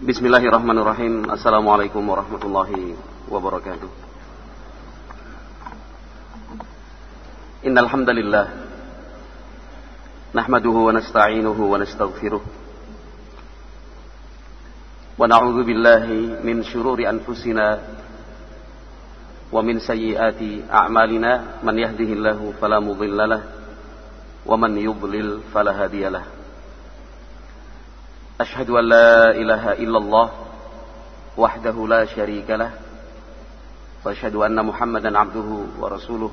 Bismillahirrahmanirrahim. Assalamualaikum warahmatullahi wabarakatuh. Innal hamdalillah nahmaduhu wa nasta'inuhu wa nastaghfiruh. Wa na'udzu billahi min shururi anfusina wa min sayyiati a'malina man yahdihillahu fala mudhillalah wa man yudlil fala hadiyalah. أشهد أن لا إله إلا الله وحده لا شريك له وأشهد أن محمدا عبده ورسوله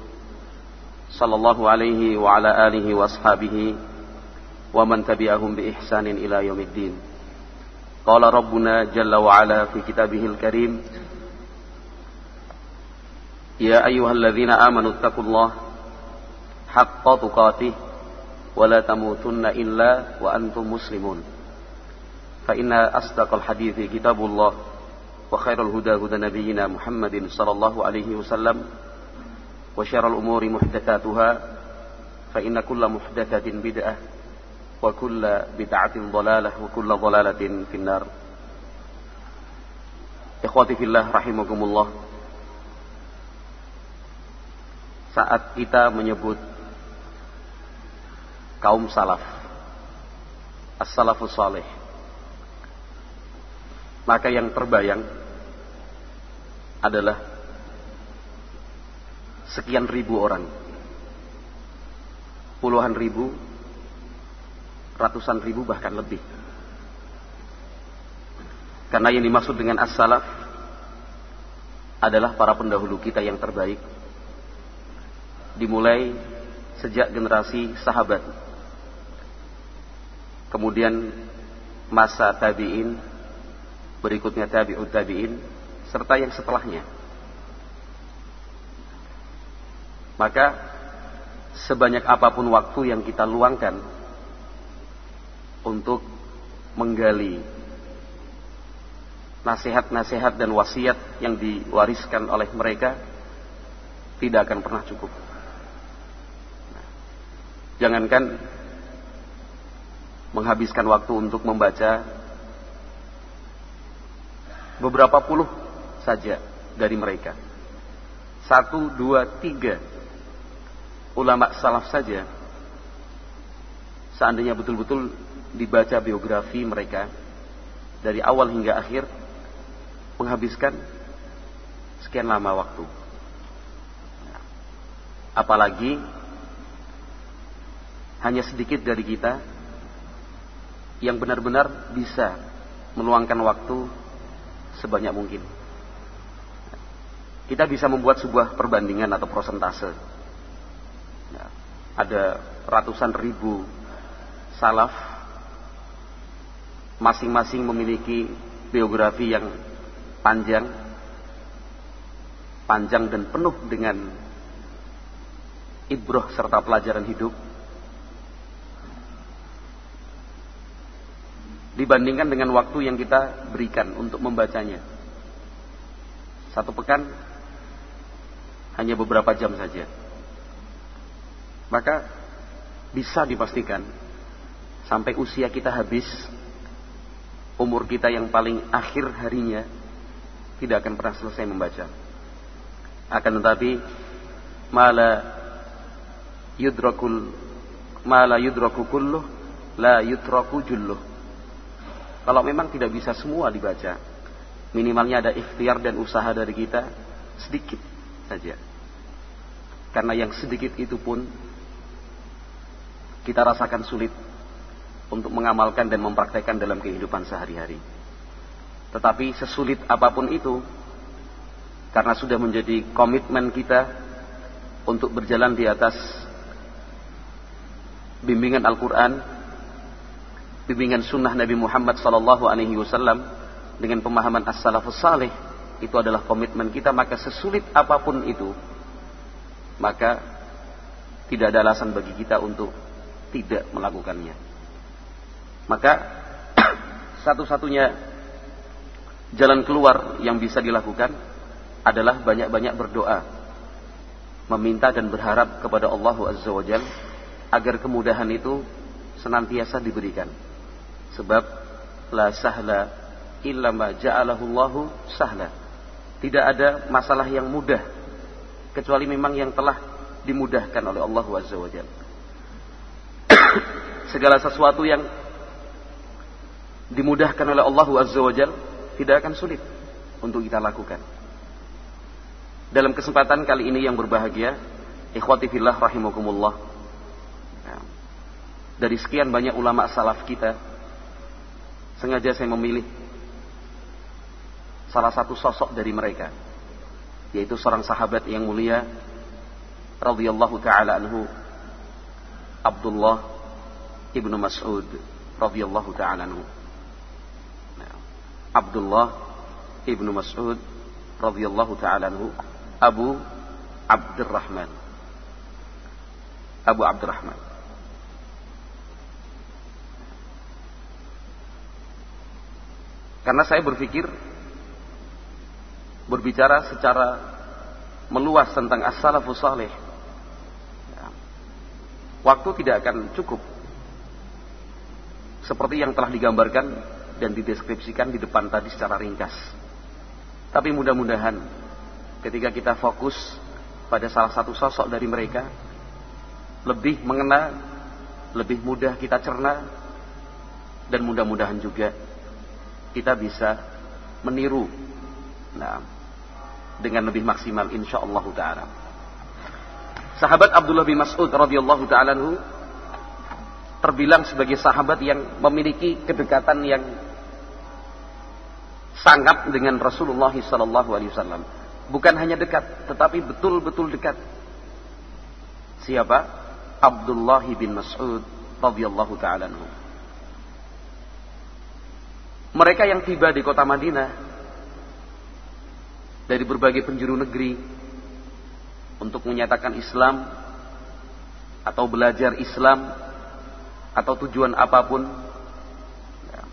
صلى الله عليه وعلى آله وأصحابه ومن تبعهم بإحسان إلى يوم الدين. قال ربنا جل وعلا في كتابه الكريم يا أيها الذين آمنوا اتقوا الله حق تقاته ولا تموتن إلا وأنتم مسلمون. فإن أصدق الحديث كتاب الله وخير الهدى هدى نبينا محمد صلى الله عليه وسلم وشر الأمور محدثاتها فإن كل محدثة بدعة وكل بدعة ضلالة وكل ضلالة في النار إخواتي في الله رحمكم الله saat kita menyebut kaum salaf as-salafus salih maka yang terbayang adalah sekian ribu orang. Puluhan ribu, ratusan ribu bahkan lebih. Karena yang dimaksud dengan as-salaf adalah para pendahulu kita yang terbaik. Dimulai sejak generasi sahabat. Kemudian masa tabi'in, berikutnya tabi'ut tabi'in, serta yang setelahnya. Maka sebanyak apa pun waktu yang kita luangkan untuk menggali nasihat-nasihat dan wasiat yang diwariskan oleh mereka tidak akan pernah cukup. Jangankan menghabiskan waktu untuk membaca beberapa puluh saja dari mereka. Satu, dua, tiga ulama salaf saja. Seandainya betul-betul dibaca biografi mereka dari awal hingga akhir menghabiskan sekian lama waktu. Apalagi hanya sedikit dari kita yang benar-benar bisa meluangkan waktu sebanyak mungkin. Kita bisa membuat sebuah perbandingan atau prosentase. Ya, ada ratusan ribu salaf, masing-masing memiliki biografi yang panjang, panjang dan penuh dengan ibroh serta pelajaran hidup. Dibandingkan dengan waktu yang kita berikan untuk membacanya. Satu pekan hanya beberapa jam saja. Maka bisa dipastikan sampai usia kita habis, umur kita yang paling akhir harinya tidak akan pernah selesai membaca. Akan tetapi mala yudrakul mala yudraku kulluh la yutraku julluh kalau memang tidak bisa semua dibaca, minimalnya ada ikhtiar dan usaha dari kita sedikit saja. Karena yang sedikit itu pun kita rasakan sulit untuk mengamalkan dan mempraktekkan dalam kehidupan sehari-hari. Tetapi sesulit apa pun itu, karena sudah menjadi komitmen kita untuk berjalan di atas bimbingan Al-Quran, bimbingan sunnah Nabi Muhammad sallallahu alaihi wasallam dengan pemahaman as-salafus salih itu adalah komitmen kita maka sesulit apa pun itu maka tidak ada alasan bagi kita untuk tidak melakukannya. Maka satu-satunya jalan keluar yang bisa dilakukan adalah banyak-banyak berdoa meminta dan berharap kepada Allah Azza wa agar kemudahan itu senantiasa diberikan Sebab la sahla illa ma ja'alahu Allahu sahla. Tidak ada masalah yang mudah kecuali memang yang telah dimudahkan oleh Allah Azza wa Segala sesuatu yang dimudahkan oleh Allah Azza wa tidak akan sulit untuk kita lakukan. Dalam kesempatan kali ini yang berbahagia, ikhwati fillah rahimakumullah. Ya. Dari sekian banyak ulama salaf kita, sengaja saya memilih salah satu sosok dari mereka yaitu seorang sahabat yang mulia radhiyallahu taala anhu Abdullah ibnu Mas'ud radhiyallahu taala anhu. Nah, Abdullah ibnu Mas'ud radhiyallahu taala anhu Abu Abdurrahman. Abu Abdurrahman Karena saya berpikir berbicara secara meluas tentang as-salafus salih. Ya. Waktu tidak akan cukup. Seperti yang telah digambarkan dan dideskripsikan di depan tadi secara ringkas. Tapi mudah-mudahan ketika kita fokus pada salah satu sosok dari mereka, lebih mengena, lebih mudah kita cerna, dan mudah-mudahan juga kita bisa meniru nah, dengan lebih maksimal insyaallah taala. Sahabat Abdullah bin Mas'ud radhiyallahu taala terbilang sebagai sahabat yang memiliki kedekatan yang sangat dengan Rasulullah sallallahu alaihi wasallam. Bukan hanya dekat, tetapi betul-betul dekat. Siapa? Abdullah bin Mas'ud radhiyallahu taala mereka yang tiba di kota Madinah dari berbagai penjuru negeri untuk menyatakan Islam atau belajar Islam atau tujuan apa pun. Ya.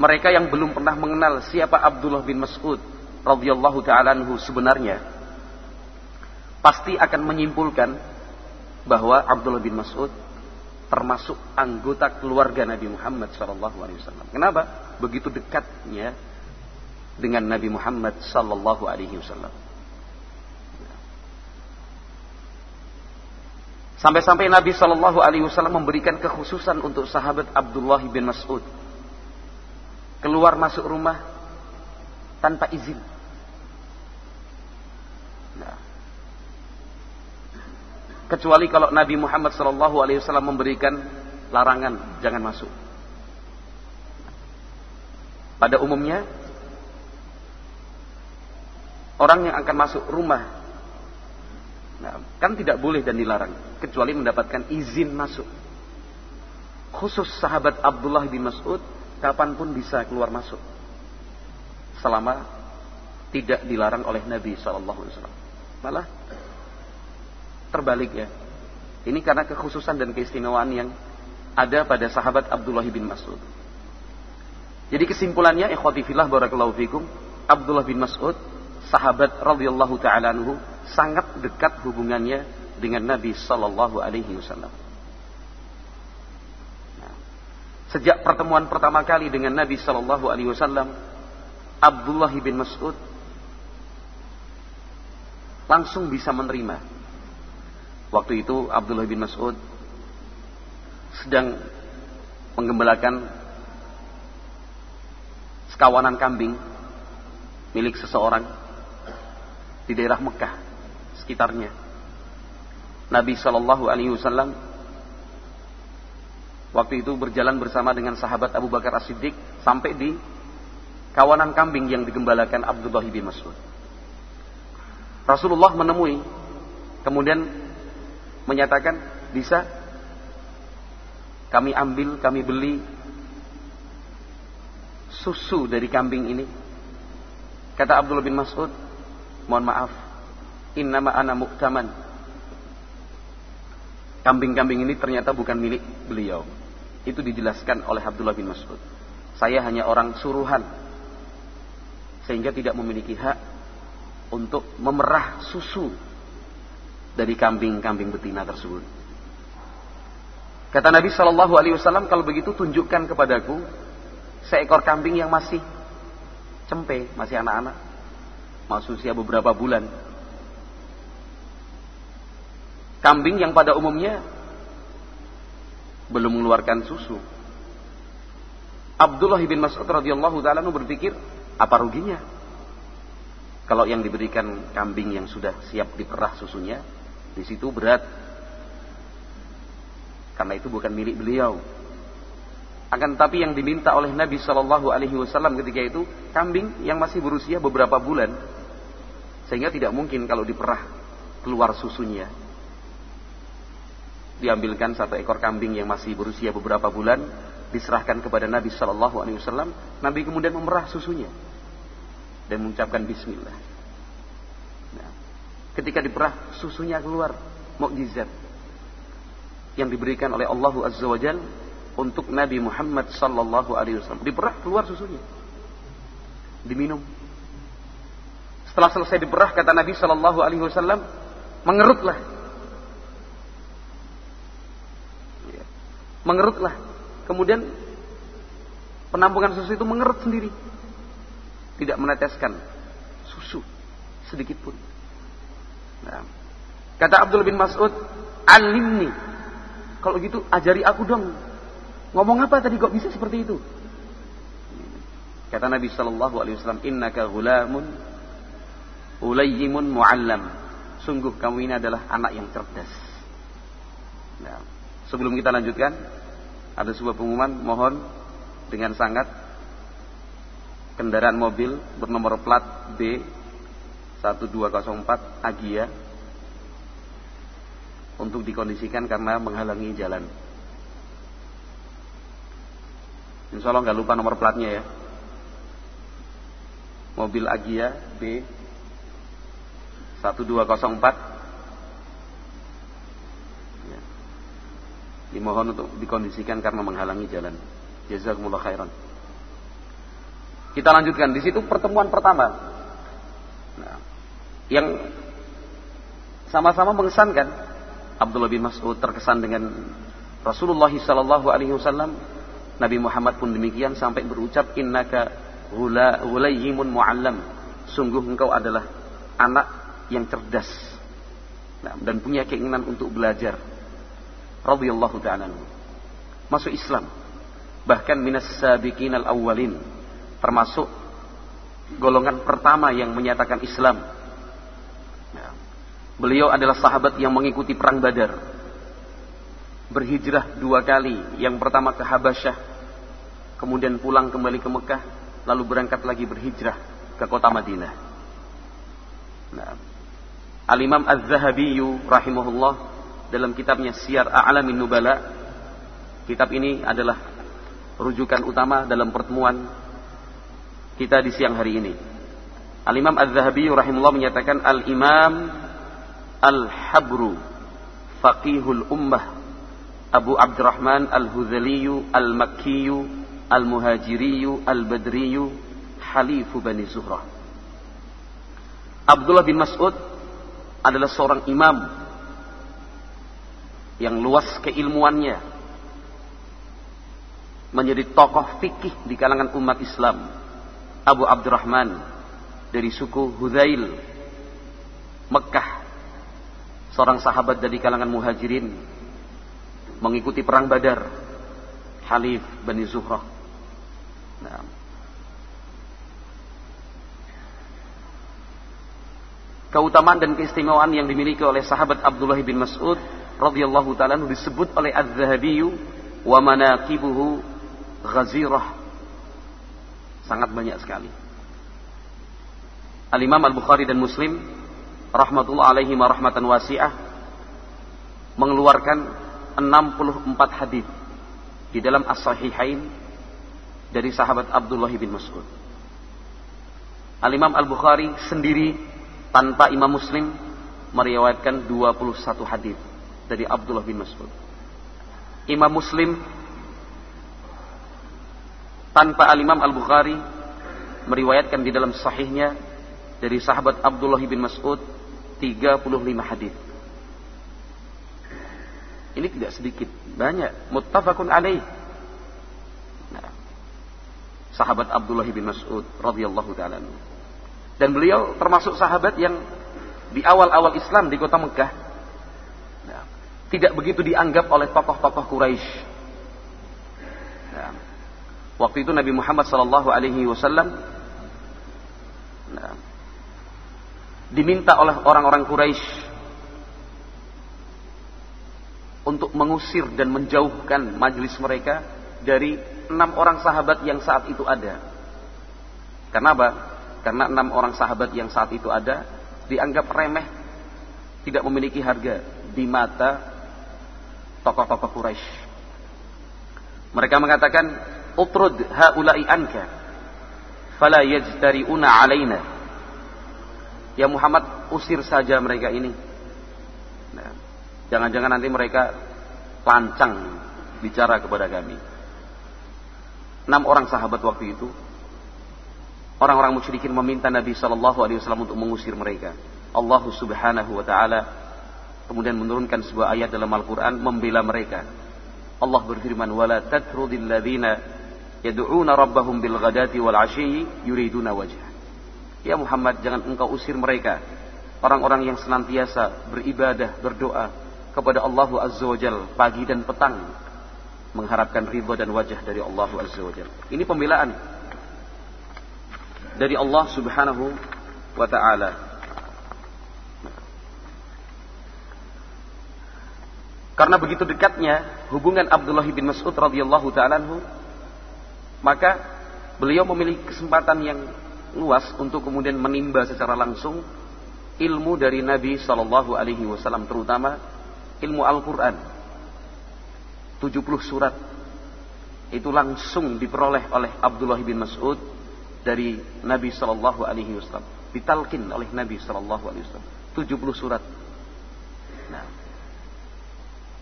Mereka yang belum pernah mengenal siapa Abdullah bin Mas'ud radhiyallahu taala sebenarnya pasti akan menyimpulkan bahwa Abdullah bin Mas'ud termasuk anggota keluarga Nabi Muhammad wasallam. Kenapa? Begitu dekatnya dengan Nabi Muhammad wasallam. Sampai-sampai Nabi sallallahu alaihi wasallam memberikan kekhususan untuk sahabat Abdullah bin Mas'ud. Keluar masuk rumah tanpa izin. Nah, kecuali kalau Nabi Muhammad Shallallahu Alaihi Wasallam memberikan larangan jangan masuk. Pada umumnya orang yang akan masuk rumah nah, kan tidak boleh dan dilarang kecuali mendapatkan izin masuk. Khusus sahabat Abdullah bin Mas'ud kapan pun bisa keluar masuk selama tidak dilarang oleh Nabi Shallallahu Alaihi Wasallam. Malah terbalik ya. Ini karena kekhususan dan keistimewaan yang ada pada sahabat Abdullah bin Mas'ud. Jadi kesimpulannya ikhwati fillah barakallahu fikum, Abdullah bin Mas'ud sahabat radhiyallahu taala anhu sangat dekat hubungannya dengan Nabi sallallahu alaihi wasallam. Nah, sejak pertemuan pertama kali dengan Nabi sallallahu alaihi wasallam, Abdullah bin Mas'ud langsung bisa menerima Waktu itu Abdullah bin Mas'ud sedang menggembalakan sekawanan kambing milik seseorang di daerah Mekah sekitarnya. Nabi Shallallahu Alaihi Wasallam waktu itu berjalan bersama dengan sahabat Abu Bakar As-Siddiq sampai di kawanan kambing yang digembalakan Abdullah bin Mas'ud. Rasulullah menemui, kemudian menyatakan bisa kami ambil, kami beli susu dari kambing ini. Kata Abdullah bin Mas'ud, mohon maaf, innama ana muktaman. Kambing-kambing ini ternyata bukan milik beliau. Itu dijelaskan oleh Abdullah bin Mas'ud. Saya hanya orang suruhan. Sehingga tidak memiliki hak untuk memerah susu dari kambing-kambing betina tersebut. Kata Nabi Shallallahu Alaihi Wasallam, kalau begitu tunjukkan kepadaku seekor kambing yang masih cempe, masih anak-anak, masih usia beberapa bulan. Kambing yang pada umumnya belum mengeluarkan susu. Abdullah bin Mas'ud radhiyallahu taala berpikir, apa ruginya? Kalau yang diberikan kambing yang sudah siap diperah susunya, di situ berat. Karena itu bukan milik beliau. Akan tetapi yang diminta oleh Nabi Shallallahu Alaihi Wasallam ketika itu kambing yang masih berusia beberapa bulan, sehingga tidak mungkin kalau diperah keluar susunya. Diambilkan satu ekor kambing yang masih berusia beberapa bulan, diserahkan kepada Nabi Shallallahu Alaihi Wasallam. Nabi kemudian memerah susunya dan mengucapkan Bismillah. Ketika diperah susunya keluar, mukjizat yang diberikan oleh Allah Azza wa Jalla untuk Nabi Muhammad sallallahu alaihi wasallam. Diperah keluar susunya. Diminum. Setelah selesai diperah kata Nabi sallallahu alaihi wasallam, mengerutlah. Ya. Mengerutlah. Kemudian penampungan susu itu mengerut sendiri. Tidak meneteskan susu sedikit pun. Nah, kata Abdul bin Mas'ud, alimni. Kalau gitu ajari aku dong Ngomong apa tadi kok bisa seperti itu? Kata Nabi Shallallahu Alaihi Wasallam, Innaka gulamun ulayyimun muallam. Sungguh kamu ini adalah anak yang cerdas. Nah, sebelum kita lanjutkan, ada sebuah pengumuman. Mohon dengan sangat kendaraan mobil bernomor plat B 1204 Agia untuk dikondisikan karena menghalangi jalan. Insya Allah nggak lupa nomor platnya ya. Mobil Agia B 1204 ya. Dimohon untuk dikondisikan karena menghalangi jalan. Jazakumullah khairan. Kita lanjutkan di situ pertemuan pertama. Yang sama-sama mengesankan Abdullah bin Mas'ud terkesan dengan Rasulullah sallallahu alaihi wasallam Nabi Muhammad pun demikian sampai berucap innaka hulayyimun muallam. Sungguh engkau adalah anak yang cerdas nah, dan punya keinginan untuk belajar. Radhiyallahu ta'ala Masuk Islam. Bahkan minas sabiqin al-awwalin. Termasuk golongan pertama yang menyatakan Islam. Beliau adalah sahabat yang mengikuti perang Badar berhijrah dua kali. Yang pertama ke Habasyah, kemudian pulang kembali ke Mekah, lalu berangkat lagi berhijrah ke kota Madinah. Nah, Al-Imam Az-Zahabi rahimahullah dalam kitabnya Syiar A'lamin Nubala, kitab ini adalah rujukan utama dalam pertemuan kita di siang hari ini. Al-Imam Az-Zahabi rahimahullah menyatakan Al-Imam Al-Habru Faqihul Ummah Abu Abdurrahman Al-Huzaliyu Al-Makkiyu Al-Muhajiriyu Al-Badriyu Halifu Bani Zuhrah. Abdullah bin Mas'ud adalah seorang imam yang luas keilmuannya menjadi tokoh fikih di kalangan umat Islam. Abu Abdurrahman dari suku Huzail Mekah seorang sahabat dari kalangan muhajirin mengikuti perang Badar. Halif Bani Zuhrah. Nah. Keutamaan dan keistimewaan yang dimiliki oleh sahabat Abdullah bin Mas'ud radhiyallahu taala disebut oleh Az-Zahabi wa manaqibuhu ghazirah. Sangat banyak sekali. Al-Imam Al-Bukhari dan Muslim rahmatullah alaihi rahmatan wasi'ah mengeluarkan 64 hadis di dalam As-Sahihain dari sahabat Abdullah bin Mas'ud. Al-Imam Al-Bukhari sendiri tanpa Imam Muslim meriwayatkan 21 hadis dari Abdullah bin Mas'ud. Imam Muslim tanpa Al-Imam Al-Bukhari meriwayatkan di dalam sahihnya dari sahabat Abdullah bin Mas'ud 35 hadis. Ini tidak sedikit, banyak. Muttafaqun alaih. Nah. sahabat Abdullah bin Mas'ud radhiyallahu taala. Dan beliau termasuk sahabat yang di awal-awal Islam di kota Mekah nah, tidak begitu dianggap oleh tokoh-tokoh Quraisy. Nah, waktu itu Nabi Muhammad sallallahu alaihi wasallam nah, diminta oleh orang-orang Quraisy untuk mengusir dan menjauhkan majelis mereka dari enam orang sahabat yang saat itu ada. Karena apa? Karena enam orang sahabat yang saat itu ada dianggap remeh, tidak memiliki harga di mata tokoh-tokoh Quraisy. Mereka mengatakan, "Utrud haula'i anka, fala yajtari'una 'alaina." Ya Muhammad, usir saja mereka ini. Nah, Jangan-jangan nanti mereka lancang bicara kepada kami. Enam orang sahabat waktu itu, orang-orang musyrikin meminta Nabi Shallallahu Alaihi Wasallam untuk mengusir mereka. Allah Subhanahu Wa Taala kemudian menurunkan sebuah ayat dalam Al-Quran membela mereka. Allah berfirman, "Wala tatrudil ladzina yad'una rabbahum bil ghadati wal yuriduna wajah." Ya Muhammad, jangan engkau usir mereka. Orang-orang yang senantiasa beribadah, berdoa, kepada Allah Azza wa pagi dan petang mengharapkan ridha dan wajah dari Allah Azza wa. Ini pembelaan dari Allah Subhanahu wa taala. Karena begitu dekatnya hubungan Abdullah bin Mas'ud radhiyallahu taala maka beliau memiliki kesempatan yang luas untuk kemudian menimba secara langsung ilmu dari Nabi Shallallahu alaihi wasallam terutama ilmu Al-Quran. 70 surat itu langsung diperoleh oleh Abdullah bin Mas'ud dari Nabi Shallallahu Alaihi Wasallam ditalkin oleh Nabi Shallallahu Alaihi Wasallam. 70 surat. Nah.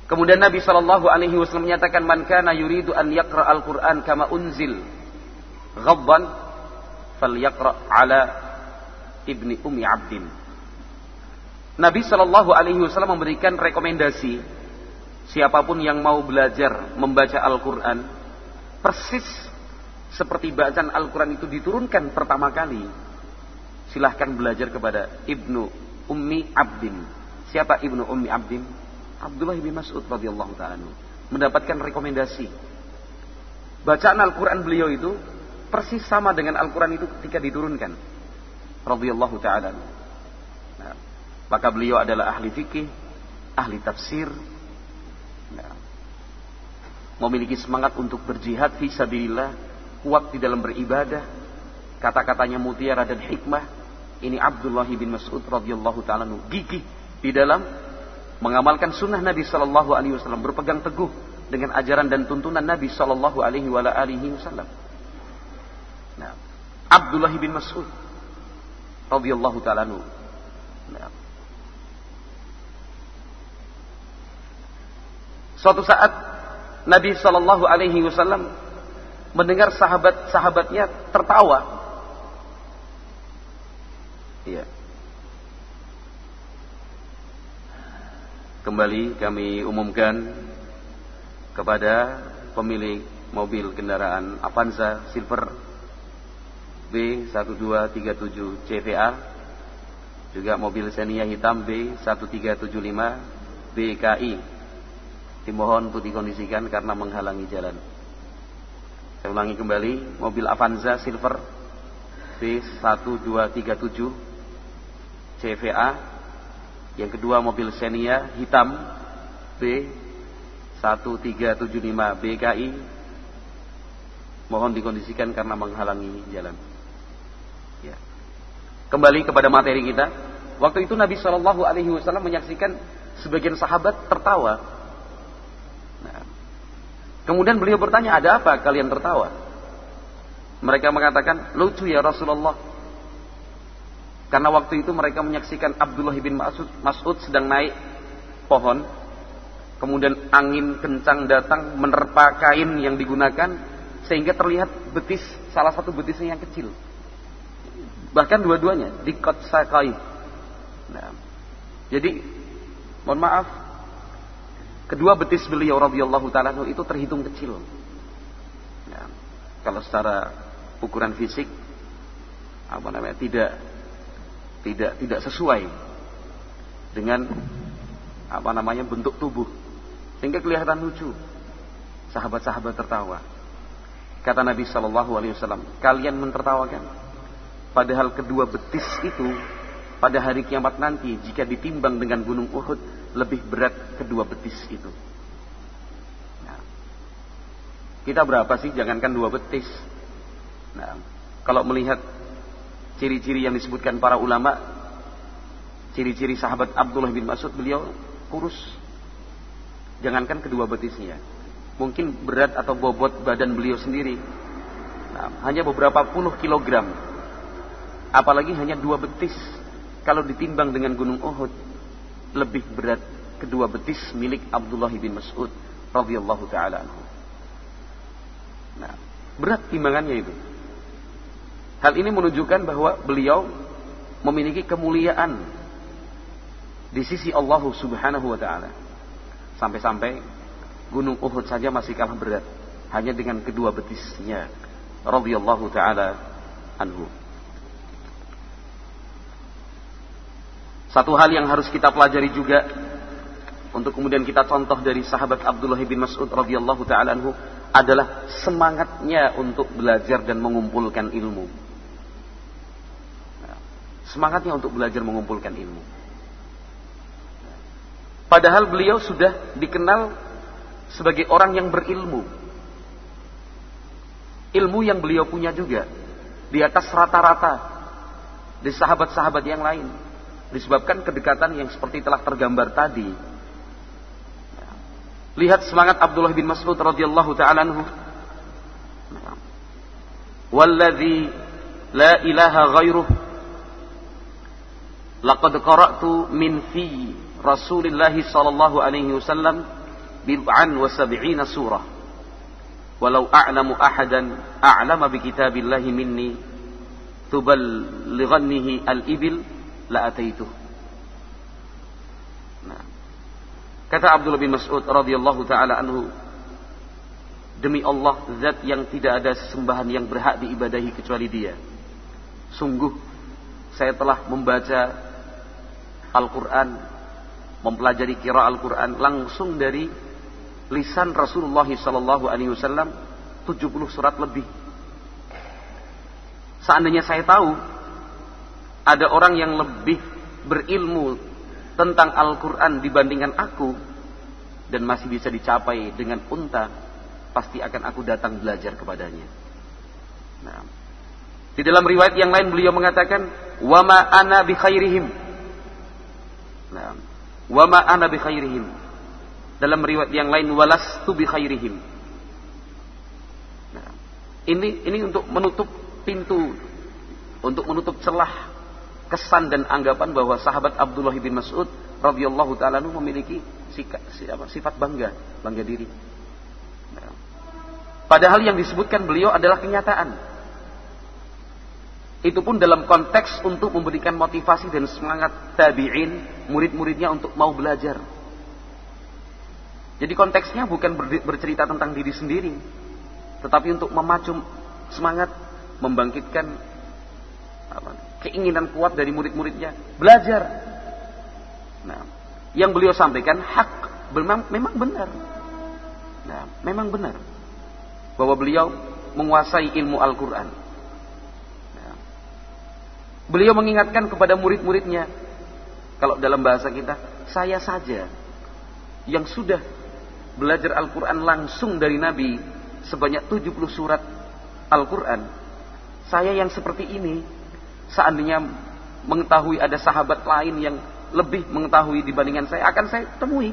kemudian Nabi Shallallahu Alaihi Wasallam menyatakan man kana yuridu an yaqra al-Quran kama unzil ghadban falyaqra ala ibni ummi abdin. Nabi Shallallahu Alaihi Wasallam memberikan rekomendasi siapa pun yang mau belajar membaca Al-Quran persis seperti bacaan Al-Quran itu diturunkan pertama kali silahkan belajar kepada Ibnu Ummi Abdin. Siapa Ibnu Ummi Abdin? Abdullah bin Mas'ud radhiyallahu taala mendapatkan rekomendasi. Bacaan Al-Quran beliau itu persis sama dengan Al-Quran itu ketika diturunkan radhiyallahu taala nah, maka beliau adalah ahli fikih, ahli tafsir, nah, memiliki semangat untuk berjihad fi sabilillah, kuat di dalam beribadah, kata-katanya mutiara dan hikmah. Ini Abdullah bin Mas'ud radhiyallahu taala gigih di dalam mengamalkan sunnah Nabi Shallallahu Alaihi Wasallam, berpegang teguh dengan ajaran dan tuntunan Nabi Shallallahu Alaihi Wasallam. Nah, Abdullah bin Mas'ud radhiyallahu taala Nah, Suatu saat Nabi Shallallahu Alaihi Wasallam mendengar sahabat-sahabatnya tertawa. Iya. Kembali kami umumkan kepada pemilik mobil kendaraan Avanza Silver B1237 CVA juga mobil Xenia hitam B1375 BKI dimohon untuk dikondisikan karena menghalangi jalan. Saya ulangi kembali, mobil Avanza Silver B1237 CVA. Yang kedua mobil Xenia hitam B1375 BKI. Mohon dikondisikan karena menghalangi jalan. Kembali kepada materi kita. Waktu itu Nabi Shallallahu Alaihi Wasallam menyaksikan sebagian sahabat tertawa Kemudian beliau bertanya, ada apa kalian tertawa? Mereka mengatakan, lucu ya Rasulullah. Karena waktu itu mereka menyaksikan Abdullah bin Mas'ud, Mas'ud sedang naik pohon. Kemudian angin kencang datang menerpa kain yang digunakan. Sehingga terlihat betis, salah satu betisnya yang kecil. Bahkan dua-duanya, dikot sakai. Nah, jadi, mohon maaf, Kedua betis beliau radhiyallahu taala itu terhitung kecil. Ya, kalau secara ukuran fisik apa namanya tidak tidak tidak sesuai dengan apa namanya bentuk tubuh sehingga kelihatan lucu sahabat-sahabat tertawa kata Nabi Shallallahu Alaihi Wasallam kalian mentertawakan padahal kedua betis itu pada hari kiamat nanti jika ditimbang dengan gunung Uhud lebih berat kedua betis itu. Nah, kita berapa sih? Jangankan dua betis. Nah, kalau melihat ciri-ciri yang disebutkan para ulama ciri-ciri sahabat Abdullah bin Mas'ud beliau kurus. Jangankan kedua betisnya. Mungkin berat atau bobot badan beliau sendiri. Nah, hanya beberapa puluh kilogram apalagi hanya dua betis kalau ditimbang dengan gunung Uhud lebih berat kedua betis milik Abdullah bin Mas'ud radhiyallahu taala Nah, berat timbangannya itu. Hal ini menunjukkan bahwa beliau memiliki kemuliaan di sisi Allah Subhanahu wa taala. Sampai-sampai gunung Uhud saja masih kalah berat hanya dengan kedua betisnya radhiyallahu taala anhu. Satu hal yang harus kita pelajari juga untuk kemudian kita contoh dari sahabat Abdullah bin Mas'ud radhiyallahu taala anhu adalah semangatnya untuk belajar dan mengumpulkan ilmu semangatnya untuk belajar mengumpulkan ilmu. Padahal beliau sudah dikenal sebagai orang yang berilmu. Ilmu yang beliau punya juga di atas rata-rata di sahabat-sahabat yang lain. Disebabkan kedekatan yang seperti telah tergambar tadi. Lihat semangat Abdullah bin Mas'ud radhiyallahu taala anhu. Walladzi la ilaha ghairuh Laqad qara'tu min fi Rasulillah sallallahu alaihi wasallam bid'an wa sab'ina surah. Walau a'lamu ahadan a'lama bi kitabillahi minni tuballighannihi al-ibil la ataituh. Nah. Kata Abdullah bin Mas'ud radhiyallahu taala anhu Demi Allah zat yang tidak ada sesembahan yang berhak diibadahi kecuali dia. Sungguh saya telah membaca Al-Quran, mempelajari kira Al-Quran langsung dari lisan Rasulullah Sallallahu Alaihi Wasallam 70 surat lebih. Seandainya saya tahu ada orang yang lebih berilmu tentang Al-Quran dibandingkan aku dan masih bisa dicapai dengan unta, pasti akan aku datang belajar kepadanya. Nah, di dalam riwayat yang lain beliau mengatakan, "Wama ana bi khairihim." Nah, wa ma ana bi khairihim. Dalam riwayat yang lain walastu bi khairihim. Nah, ini ini untuk menutup pintu untuk menutup celah kesan dan anggapan bahwa sahabat Abdullah bin Mas'ud radhiyallahu taala memiliki sifat bangga, bangga diri. Nah, padahal yang disebutkan beliau adalah kenyataan. Itu pun dalam konteks untuk memberikan motivasi dan semangat tabi'in, murid-muridnya untuk mau belajar. Jadi konteksnya bukan bercerita tentang diri sendiri, tetapi untuk memacu semangat, membangkitkan apa, keinginan kuat dari murid-muridnya belajar. Nah, yang beliau sampaikan hak memang, memang benar. Nah, memang benar bahwa beliau menguasai ilmu Al-Quran Beliau mengingatkan kepada murid-muridnya. Kalau dalam bahasa kita, saya saja yang sudah belajar Al-Quran langsung dari Nabi sebanyak 70 surat Al-Quran. Saya yang seperti ini, seandainya mengetahui ada sahabat lain yang lebih mengetahui dibandingkan saya, akan saya temui.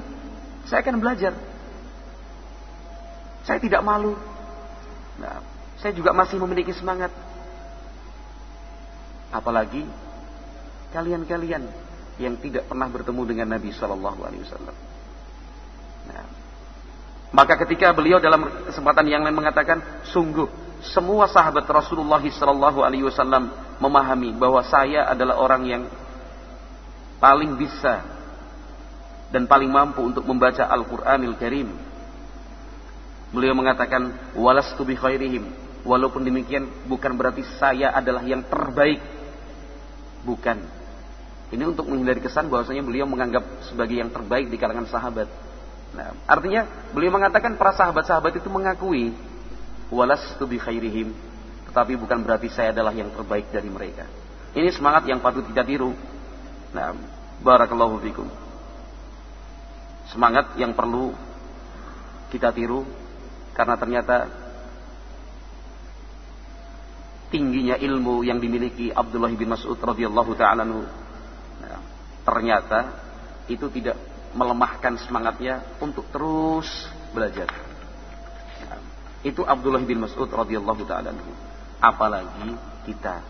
Saya akan belajar. Saya tidak malu. Nah, saya juga masih memiliki semangat Apalagi kalian-kalian yang tidak pernah bertemu dengan Nabi Shallallahu Alaihi Wasallam. Nah, maka ketika beliau dalam kesempatan yang lain mengatakan, sungguh semua sahabat Rasulullah Shallallahu Alaihi Wasallam memahami bahwa saya adalah orang yang paling bisa dan paling mampu untuk membaca Al-Quranil Karim. Beliau mengatakan, walastu bi khairihim. Walaupun demikian bukan berarti saya adalah yang terbaik. Bukan. Ini untuk menghindari kesan bahwasanya beliau menganggap sebagai yang terbaik di kalangan sahabat. Nah, artinya beliau mengatakan para sahabat-sahabat itu mengakui walas bi khairihim, tetapi bukan berarti saya adalah yang terbaik dari mereka. Ini semangat yang patut kita tiru. Nah, barakallahu fikum. Semangat yang perlu kita tiru karena ternyata tingginya ilmu yang dimiliki Abdullah bin Mas'ud radhiyallahu taala nah, ternyata itu tidak melemahkan semangatnya untuk terus belajar. Itu Abdullah bin Mas'ud radhiyallahu taala apalagi kita.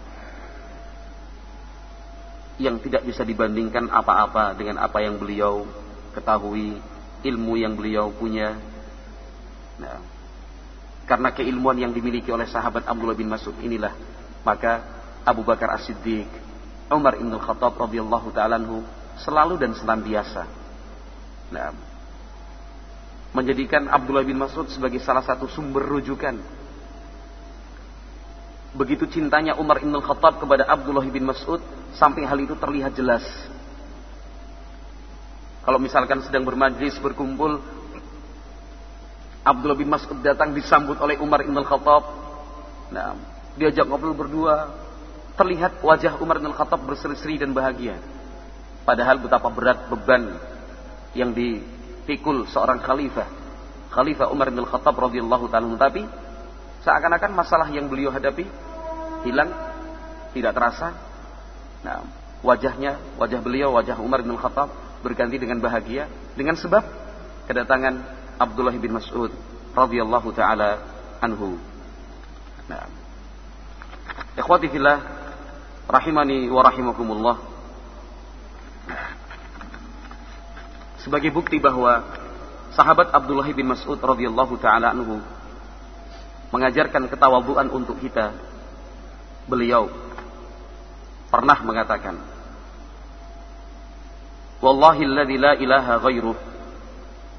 Yang tidak bisa dibandingkan apa-apa dengan apa yang beliau ketahui, ilmu yang beliau punya. Nah, karena keilmuan yang dimiliki oleh sahabat Abdullah bin Mas'ud inilah maka Abu Bakar As-Siddiq, Umar Ibn Khattab radhiyallahu taala selalu dan senantiasa nah, menjadikan Abdullah bin Mas'ud sebagai salah satu sumber rujukan. Begitu cintanya Umar Ibn Khattab kepada Abdullah bin Mas'ud sampai hal itu terlihat jelas. Kalau misalkan sedang bermajlis berkumpul Abdullah bin Mas'ud datang disambut oleh Umar bin Khattab. Nah, diajak ngobrol berdua. Terlihat wajah Umar bin Khattab berseri-seri dan bahagia. Padahal betapa berat beban yang dipikul seorang khalifah. Khalifah Umar bin Khattab radhiyallahu taala tapi seakan-akan masalah yang beliau hadapi hilang, tidak terasa. Nah, wajahnya, wajah beliau, wajah Umar bin Khattab berganti dengan bahagia dengan sebab kedatangan Abdullah bin Mas'ud radhiyallahu taala anhu. Nah. Ikhwati fillah rahimani wa rahimakumullah. Sebagai bukti bahwa sahabat Abdullah bin Mas'ud radhiyallahu taala anhu mengajarkan ketawabuan untuk kita. Beliau pernah mengatakan, "Wallahi alladzi la ilaha ghairuh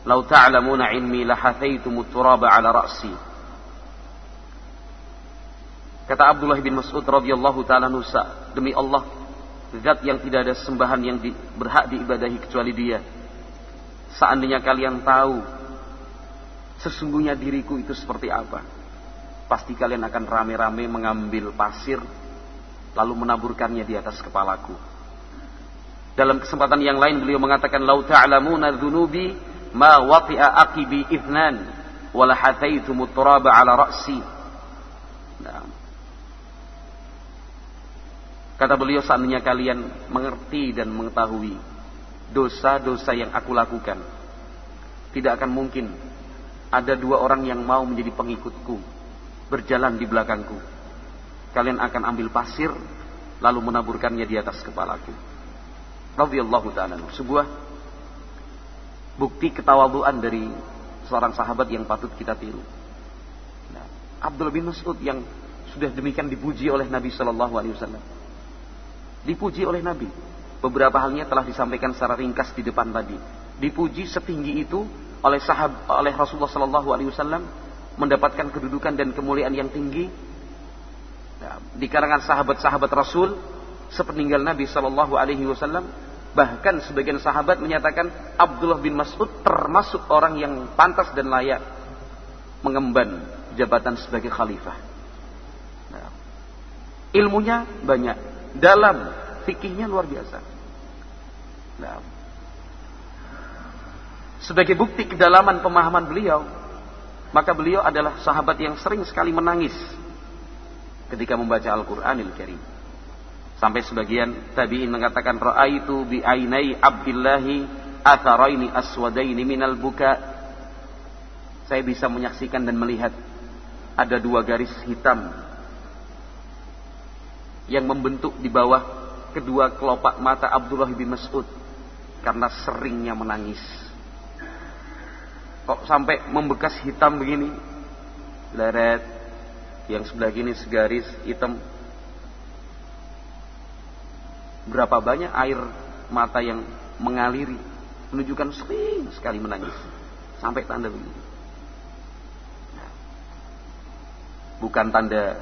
Lau ta'lamuna ilmi lahathaitumut turaba ala ra'si. Kata Abdullah bin Mas'ud radhiyallahu taala nusa, demi Allah, zat yang tidak ada sembahan yang berhak diibadahi kecuali Dia. Seandainya kalian tahu sesungguhnya diriku itu seperti apa, pasti kalian akan rame-rame mengambil pasir lalu menaburkannya di atas kepalaku. Dalam kesempatan yang lain beliau mengatakan lau ta'lamuna dzunubi ma wati'a aqibi idnan wala hataitu ala ra'si. Nah. Kata beliau seandainya kalian mengerti dan mengetahui dosa-dosa yang aku lakukan. Tidak akan mungkin ada dua orang yang mau menjadi pengikutku berjalan di belakangku. Kalian akan ambil pasir lalu menaburkannya di atas kepalaku. Radhiyallahu taala. Sebuah bukti ketawaduan dari seorang sahabat yang patut kita tiru. Nah, Abdul bin Mas'ud yang sudah demikian dipuji oleh Nabi Shallallahu Alaihi Wasallam, dipuji oleh Nabi. Beberapa halnya telah disampaikan secara ringkas di depan tadi. Dipuji setinggi itu oleh sahabat oleh Rasulullah Shallallahu Alaihi Wasallam mendapatkan kedudukan dan kemuliaan yang tinggi nah, di kalangan sahabat-sahabat Rasul sepeninggal Nabi Shallallahu Alaihi Wasallam Bahkan sebagian sahabat menyatakan Abdullah bin Mas'ud termasuk orang yang pantas dan layak mengemban jabatan sebagai khalifah. Nah, ilmunya banyak, dalam fikihnya luar biasa. Nah, sebagai bukti kedalaman pemahaman beliau, maka beliau adalah sahabat yang sering sekali menangis ketika membaca Al-Qur'anil Karim. Sampai sebagian tabi'in mengatakan ra'aitu bi ainai Abdillahi atharaini aswadaini minal buka. Saya bisa menyaksikan dan melihat ada dua garis hitam yang membentuk di bawah kedua kelopak mata Abdullah bin Mas'ud karena seringnya menangis. Kok sampai membekas hitam begini? Leret yang sebelah gini segaris hitam berapa banyak air mata yang mengaliri menunjukkan sering sekali menangis sampai tanda begini. Bukan tanda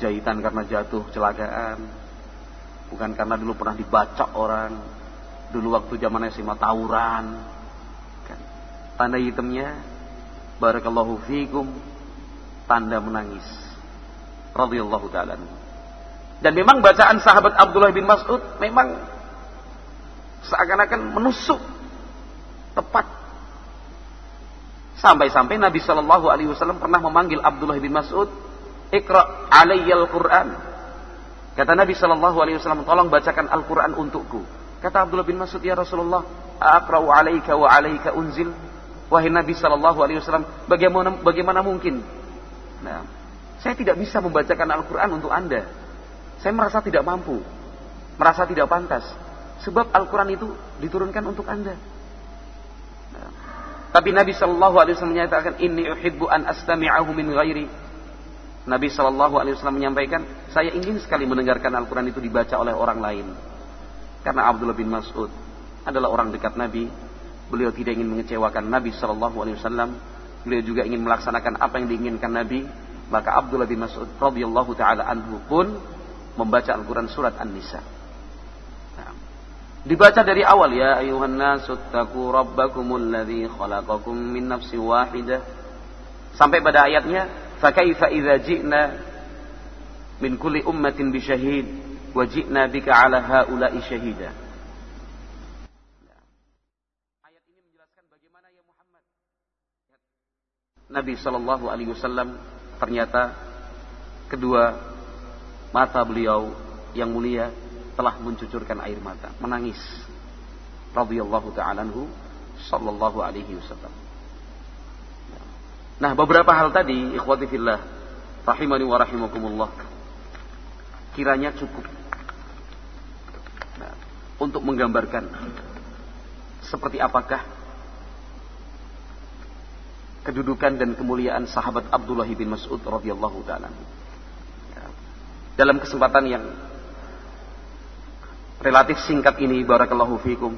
jahitan karena jatuh celakaan. Bukan karena dulu pernah dibacok orang. Dulu waktu zaman SMA tawuran. Kan. Tanda hitamnya barakallahu fikum tanda menangis. Radhiyallahu taala. Dan memang bacaan sahabat Abdullah bin Mas'ud memang seakan-akan menusuk tepat. Sampai-sampai Nabi Shallallahu Alaihi Wasallam pernah memanggil Abdullah bin Mas'ud, Iqra alayyal Quran. Kata Nabi Shallallahu Alaihi Wasallam, tolong bacakan Al Quran untukku. Kata Abdullah bin Mas'ud, ya Rasulullah, Aqra'u alaika wa alaika unzil. Wahai Nabi Shallallahu Alaihi Wasallam, bagaimana bagaimana mungkin? Nah, saya tidak bisa membacakan Al Quran untuk anda. Saya merasa tidak mampu, merasa tidak pantas. Sebab Al-Quran itu diturunkan untuk anda. Nah, tapi Nabi Shallallahu Alaihi Wasallam menyatakan, ini uhibbu an astami'ahu min ghairi. Nabi Shallallahu Alaihi Wasallam menyampaikan, saya ingin sekali mendengarkan Al-Quran itu dibaca oleh orang lain. Karena Abdullah bin Mas'ud adalah orang dekat Nabi. Beliau tidak ingin mengecewakan Nabi Shallallahu Alaihi Wasallam. Beliau juga ingin melaksanakan apa yang diinginkan Nabi. Maka Abdullah bin Mas'ud radhiyallahu taala anhu pun membaca Al-Quran surat An-Nisa. Nah, dibaca dari awal ya ayuhan nasu taku rabbakumul ladzi khalaqakum min nafsi wahidah sampai pada ayatnya wa ji'na bika ala haula'i syahida. Ayat ini menjelaskan bagaimana ya Muhammad Nabi Shallallahu Alaihi Wasallam ternyata kedua mata beliau yang mulia telah mencucurkan air mata, menangis. Radhiyallahu taala anhu sallallahu alaihi wasallam. Nah, beberapa hal tadi ikhwati fillah rahimani wa rahimakumullah kiranya cukup. Nah, untuk menggambarkan seperti apakah kedudukan dan kemuliaan sahabat Abdullah bin Mas'ud radhiyallahu taala. Dalam kesempatan yang relatif singkat ini barakallahu fikum.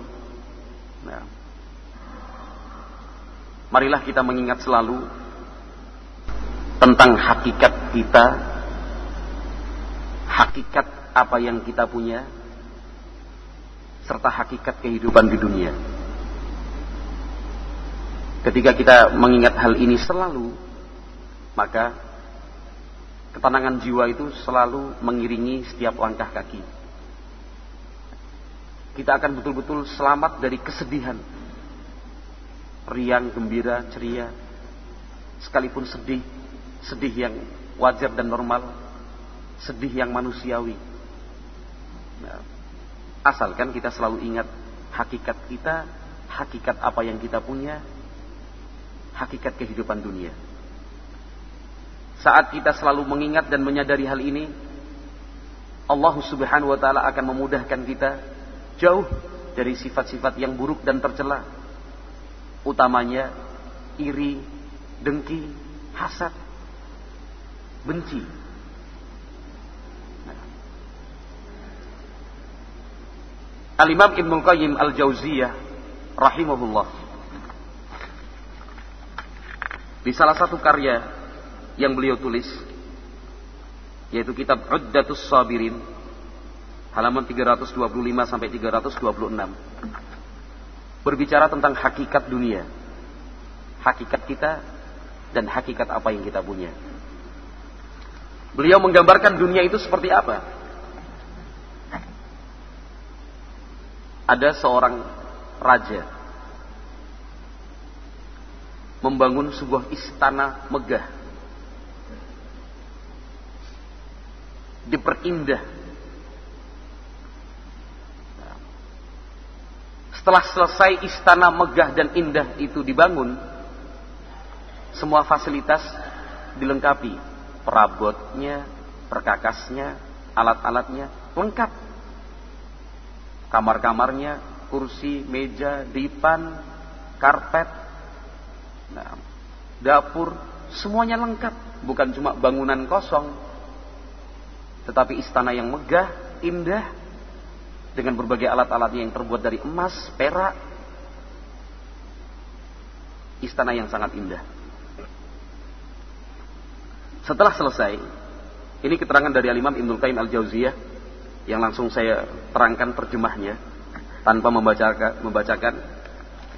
Nah, marilah kita mengingat selalu tentang hakikat kita, hakikat apa yang kita punya, serta hakikat kehidupan di dunia. Ketika kita mengingat hal ini selalu, maka Ketenangan jiwa itu selalu mengiringi setiap langkah kaki. Kita akan betul-betul selamat dari kesedihan. Riang, gembira, ceria. Sekalipun sedih, sedih yang wajar dan normal. Sedih yang manusiawi. Nah, asalkan kita selalu ingat hakikat kita, hakikat apa yang kita punya, hakikat kehidupan dunia. Saat kita selalu mengingat dan menyadari hal ini, Allah Subhanahu wa taala akan memudahkan kita jauh dari sifat-sifat yang buruk dan tercela. Utamanya iri, dengki, hasad, benci. Al-Imam Ibnu Qayyim Al-Jauziyah rahimahullah. Di salah satu karya yang beliau tulis yaitu kitab Uddatus Sabirin halaman 325 sampai 326 berbicara tentang hakikat dunia hakikat kita dan hakikat apa yang kita punya beliau menggambarkan dunia itu seperti apa ada seorang raja membangun sebuah istana megah diperindah. Setelah selesai istana megah dan indah itu dibangun, semua fasilitas dilengkapi, perabotnya, perkakasnya, alat-alatnya lengkap. Kamar-kamarnya, kursi, meja, dipan, karpet, nah, dapur, semuanya lengkap. Bukan cuma bangunan kosong, tetapi istana yang megah, indah, dengan berbagai alat-alatnya yang terbuat dari emas, perak. Istana yang sangat indah. Setelah selesai, ini keterangan dari Al-Imam Ibnul Qayyim Al-Jauziyah yang langsung saya terangkan terjemahnya tanpa membacakan membacakan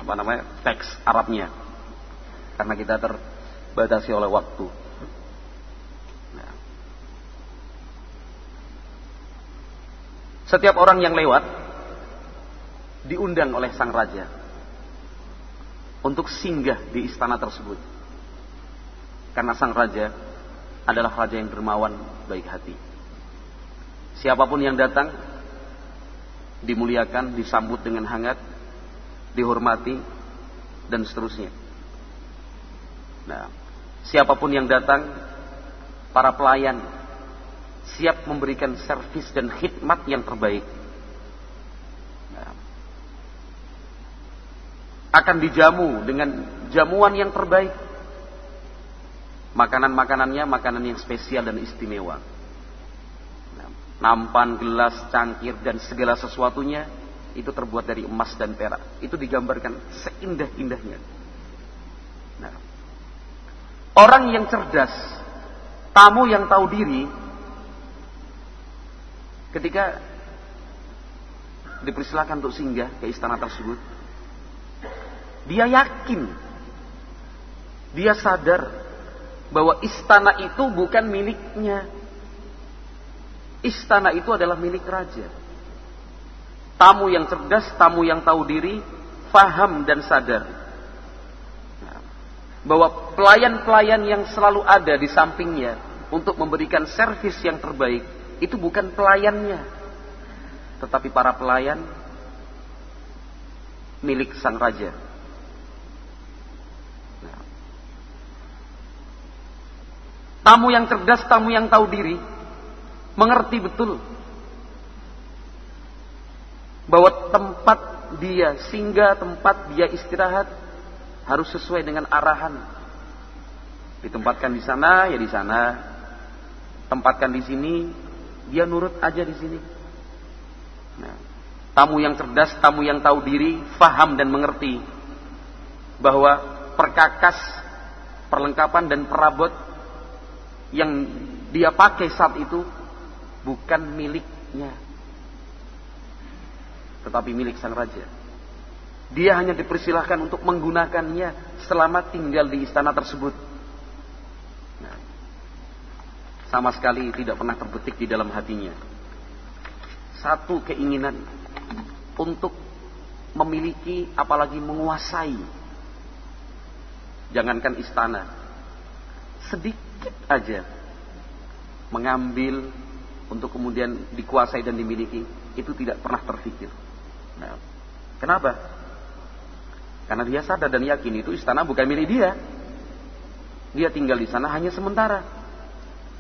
apa namanya teks Arabnya karena kita terbatasi oleh waktu. Nah. Setiap orang yang lewat diundang oleh sang raja untuk singgah di istana tersebut. Karena sang raja adalah raja yang dermawan baik hati. Siapa pun yang datang dimuliakan, disambut dengan hangat, dihormati, dan seterusnya. Nah, siapa pun yang datang, para pelayan siap memberikan servis dan khidmat yang terbaik. Nah, akan dijamu dengan jamuan yang terbaik. Makanan-makanannya makanan yang spesial dan istimewa. Nah, nampan, gelas, cangkir, dan segala sesuatunya itu terbuat dari emas dan perak. Itu digambarkan seindah-indahnya. Nah, orang yang cerdas, tamu yang tahu diri, ketika dipersilakan untuk singgah ke istana tersebut, dia yakin, dia sadar bahwa istana itu bukan miliknya. Istana itu adalah milik raja. Tamu yang cerdas, tamu yang tahu diri, faham dan sadar. Bahwa pelayan-pelayan yang selalu ada di sampingnya untuk memberikan servis yang terbaik, itu bukan pelayannya. Tetapi para pelayan milik sang raja. Tamu yang cerdas, tamu yang tahu diri, mengerti betul bahwa tempat dia singgah, tempat dia istirahat harus sesuai dengan arahan. Ditempatkan di sana, ya di sana. Tempatkan di sini, dia nurut aja di sini. Nah, tamu yang cerdas, tamu yang tahu diri, faham dan mengerti bahwa perkakas, perlengkapan dan perabot yang dia pakai saat itu bukan miliknya tetapi milik sang raja. Dia hanya dipersilahkan untuk menggunakannya selama tinggal di istana tersebut. Nah, sama sekali tidak pernah terbetik di dalam hatinya. Satu keinginan untuk memiliki apalagi menguasai. Jangankan istana. Sedikit aja mengambil untuk kemudian dikuasai dan dimiliki itu tidak pernah terfikir. Nah, kenapa? Karena dia sadar dan yakin itu istana bukan milik dia. Dia tinggal di sana hanya sementara.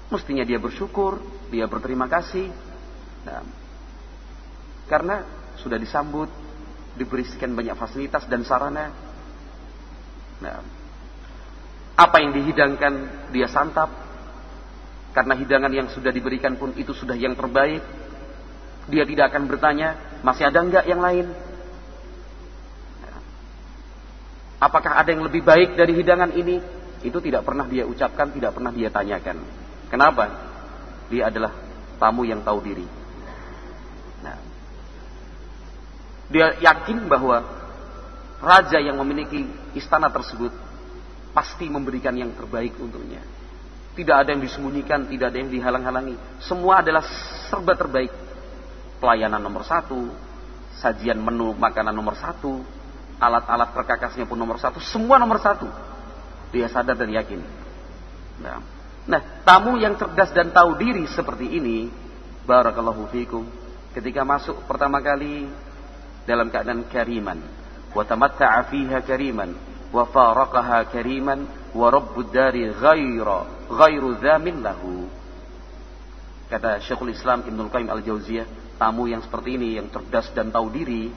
Mestinya dia bersyukur, dia berterima kasih. Nah, karena sudah disambut, diberikan banyak fasilitas dan sarana. Nah, apa yang dihidangkan dia santap. Karena hidangan yang sudah diberikan pun itu sudah yang terbaik. Dia tidak akan bertanya, masih ada enggak yang lain? Apakah ada yang lebih baik dari hidangan ini? Itu tidak pernah dia ucapkan, tidak pernah dia tanyakan. Kenapa? Dia adalah tamu yang tahu diri. Nah, dia yakin bahwa raja yang memiliki istana tersebut pasti memberikan yang terbaik untuknya. Tidak ada yang disembunyikan, tidak ada yang dihalang-halangi. Semua adalah serba terbaik pelayanan nomor satu, sajian menu makanan nomor satu, alat-alat perkakasnya pun nomor satu, semua nomor satu. Dia sadar dan yakin. Nah, nah tamu yang cerdas dan tahu diri seperti ini, barakallahu fikum, ketika masuk pertama kali dalam keadaan kariman, wa tamatta'a fiha kariman, wa faraqaha kariman, wa rabbud dari ghaira ghairu dhamin lahu. Kata Syekhul Islam Ibnul Qayyim Al-Jauziyah, tamu yang seperti ini, yang cerdas dan tahu diri,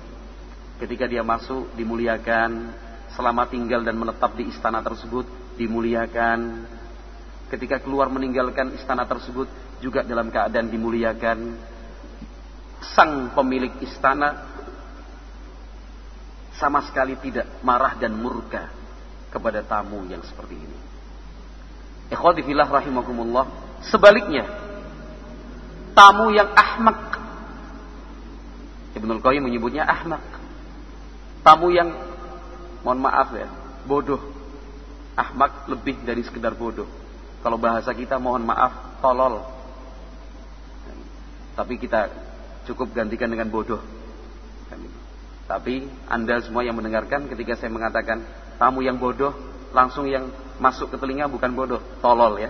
ketika dia masuk dimuliakan, selama tinggal dan menetap di istana tersebut dimuliakan, ketika keluar meninggalkan istana tersebut juga dalam keadaan dimuliakan. Sang pemilik istana sama sekali tidak marah dan murka kepada tamu yang seperti ini. Ikhwati rahimakumullah. Sebaliknya, tamu yang ahmak. Ibnul Qayyim menyebutnya ahmak. Tamu yang mohon maaf ya, bodoh. Ahmak lebih dari sekedar bodoh. Kalau bahasa kita mohon maaf, tolol. Tapi kita cukup gantikan dengan bodoh. Tapi Anda semua yang mendengarkan ketika saya mengatakan tamu yang bodoh, langsung yang masuk ke telinga bukan bodoh, tolol ya.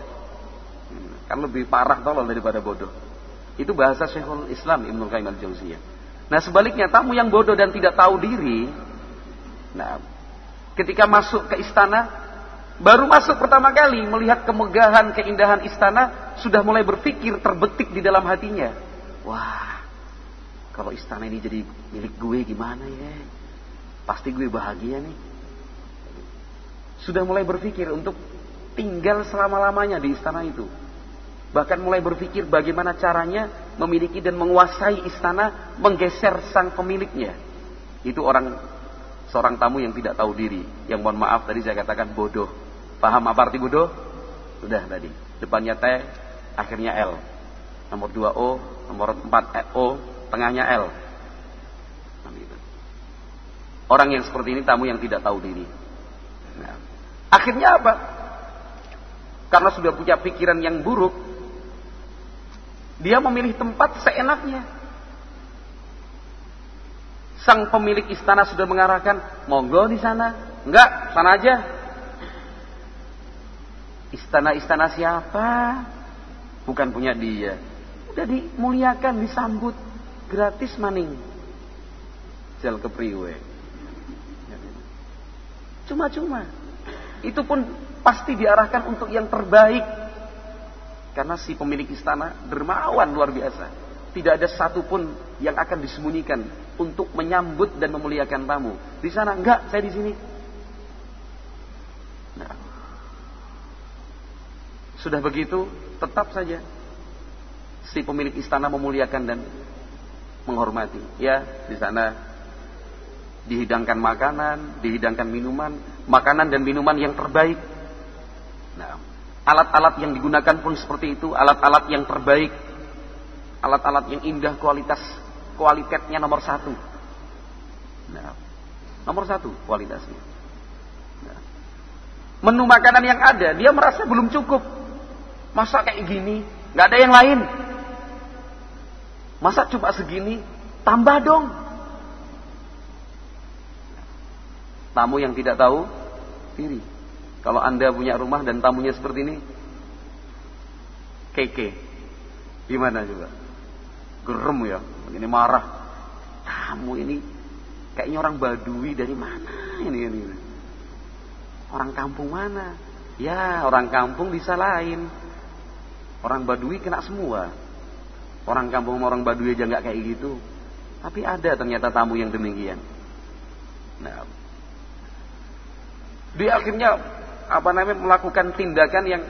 Kan lebih parah tolol daripada bodoh. Itu bahasa Syekhul Islam Ibnu Qayyim al-Jauziyah. Nah, sebaliknya tamu yang bodoh dan tidak tahu diri, nah, ketika masuk ke istana, baru masuk pertama kali melihat kemegahan, keindahan istana, sudah mulai berpikir terbetik di dalam hatinya. Wah, kalau istana ini jadi milik gue gimana ya? Pasti gue bahagia nih. Sudah mulai berpikir untuk tinggal selama-lamanya di istana itu. Bahkan mulai berpikir bagaimana caranya memiliki dan menguasai istana, menggeser sang pemiliknya. Itu orang seorang tamu yang tidak tahu diri. Yang mohon maaf tadi saya katakan bodoh. Paham apa arti bodoh? Sudah tadi. Depannya T, akhirnya L. Nomor 2 O, nomor 4 O, tengahnya L. Orang yang seperti ini tamu yang tidak tahu diri. Nah, akhirnya apa? Karena sudah punya pikiran yang buruk, dia memilih tempat seenaknya. Sang pemilik istana sudah mengarahkan, monggo di sana. Enggak, sana aja. Istana-istana siapa? Bukan punya dia. Udah dimuliakan, disambut gratis maning. Jal kepriwe cuma-cuma. Itu pun pasti diarahkan untuk yang terbaik. Karena si pemilik istana dermawan luar biasa. Tidak ada satupun yang akan disembunyikan untuk menyambut dan memuliakan tamu. Di sana enggak saya di sini. Nah, sudah begitu tetap saja si pemilik istana memuliakan dan menghormati. Ya, di sana dihidangkan makanan, dihidangkan minuman, makanan dan minuman yang terbaik. Nah, alat-alat yang digunakan pun seperti itu, alat-alat yang terbaik, alat-alat yang indah kualitas, kualitasnya nomor satu. Nah, nomor satu kualitasnya. Nah, menu makanan yang ada, dia merasa belum cukup. Masa kayak gini, nggak ada yang lain. Masa cuma segini? Tambah dong. Tamu yang tidak tahu diri. Kalau Anda punya rumah dan tamunya seperti ini, keke. Gimana juga? Gerem ya, ini marah. Tamu ini kayaknya orang Badui dari mana ini ini. Orang kampung mana? Ya, orang kampung disalahin. Orang Badui kena semua. Orang kampung orang Baduy aja nggak kayak gitu. Tapi ada ternyata tamu yang demikian. Nah, dia akhirnya apa namanya melakukan tindakan yang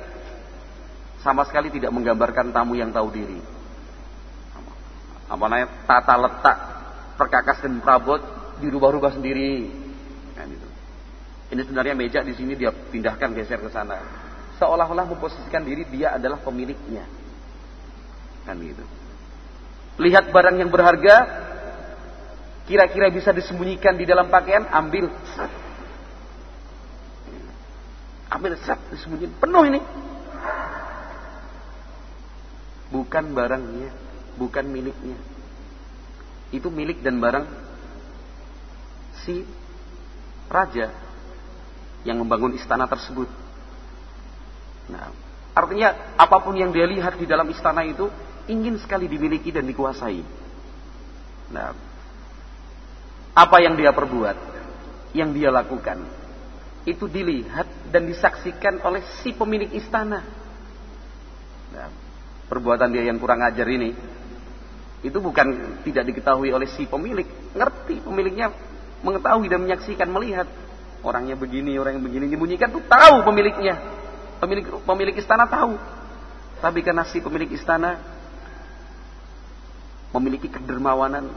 sama sekali tidak menggambarkan tamu yang tahu diri. Apa namanya tata letak perkakas dan perabot dirubah-rubah sendiri. Nah, gitu. Ini sebenarnya meja di sini dia pindahkan geser ke sana. Seolah-olah memposisikan diri dia adalah pemiliknya. Kan gitu. Lihat barang yang berharga, kira-kira bisa disembunyikan di dalam pakaian, ambil. Ambil set, disembunyikan. Penuh ini. Bukan barangnya, bukan miliknya. Itu milik dan barang si raja yang membangun istana tersebut. Nah, artinya apa pun yang dia lihat di dalam istana itu ingin sekali dimiliki dan dikuasai. Nah, apa yang dia perbuat, yang dia lakukan, itu dilihat dan disaksikan oleh si pemilik istana. Nah, perbuatan dia yang kurang ajar ini, itu bukan tidak diketahui oleh si pemilik, ngerti pemiliknya mengetahui dan menyaksikan melihat orangnya begini, orang yang begini menyembunyikan tuh tahu pemiliknya, pemilik pemilik istana tahu, tapi karena si pemilik istana memiliki kedermawanan.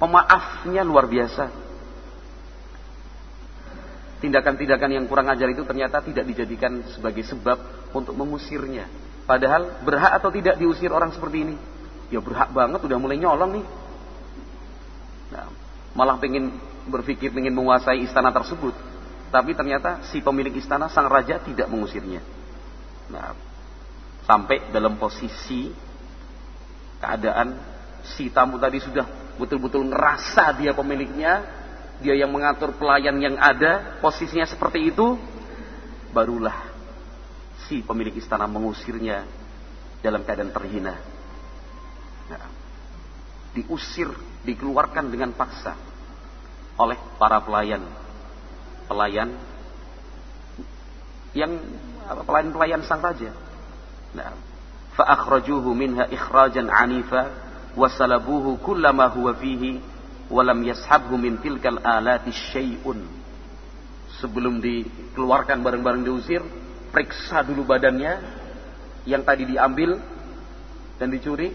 Pemaafnya luar biasa. tindakan-tindakan yang kurang ajar itu ternyata tidak dijadikan sebagai sebab untuk mengusirnya. Padahal berhak atau tidak diusir orang seperti ini? Ya berhak banget, udah mulai nyolong nih. Nah, malah pengen berpikir ingin menguasai istana tersebut. Tapi ternyata si pemilik istana, sang raja tidak mengusirnya. Nah, sampai dalam posisi keadaan si tamu tadi sudah betul-betul ngerasa dia pemiliknya, dia yang mengatur pelayan yang ada, posisinya seperti itu, barulah si pemilik istana mengusirnya dalam keadaan terhina. Nah, diusir, dikeluarkan dengan paksa oleh para pelayan. Pelayan yang pelayan-pelayan sang raja. Nah, fa'akhrajuhu minha ikhrajan anifa wasalabuhu kullama huwa fihi walam yashabhu min tilkal alati syai'un. Sebelum dikeluarkan barang-barang diusir, periksa dulu badannya yang tadi diambil dan dicuri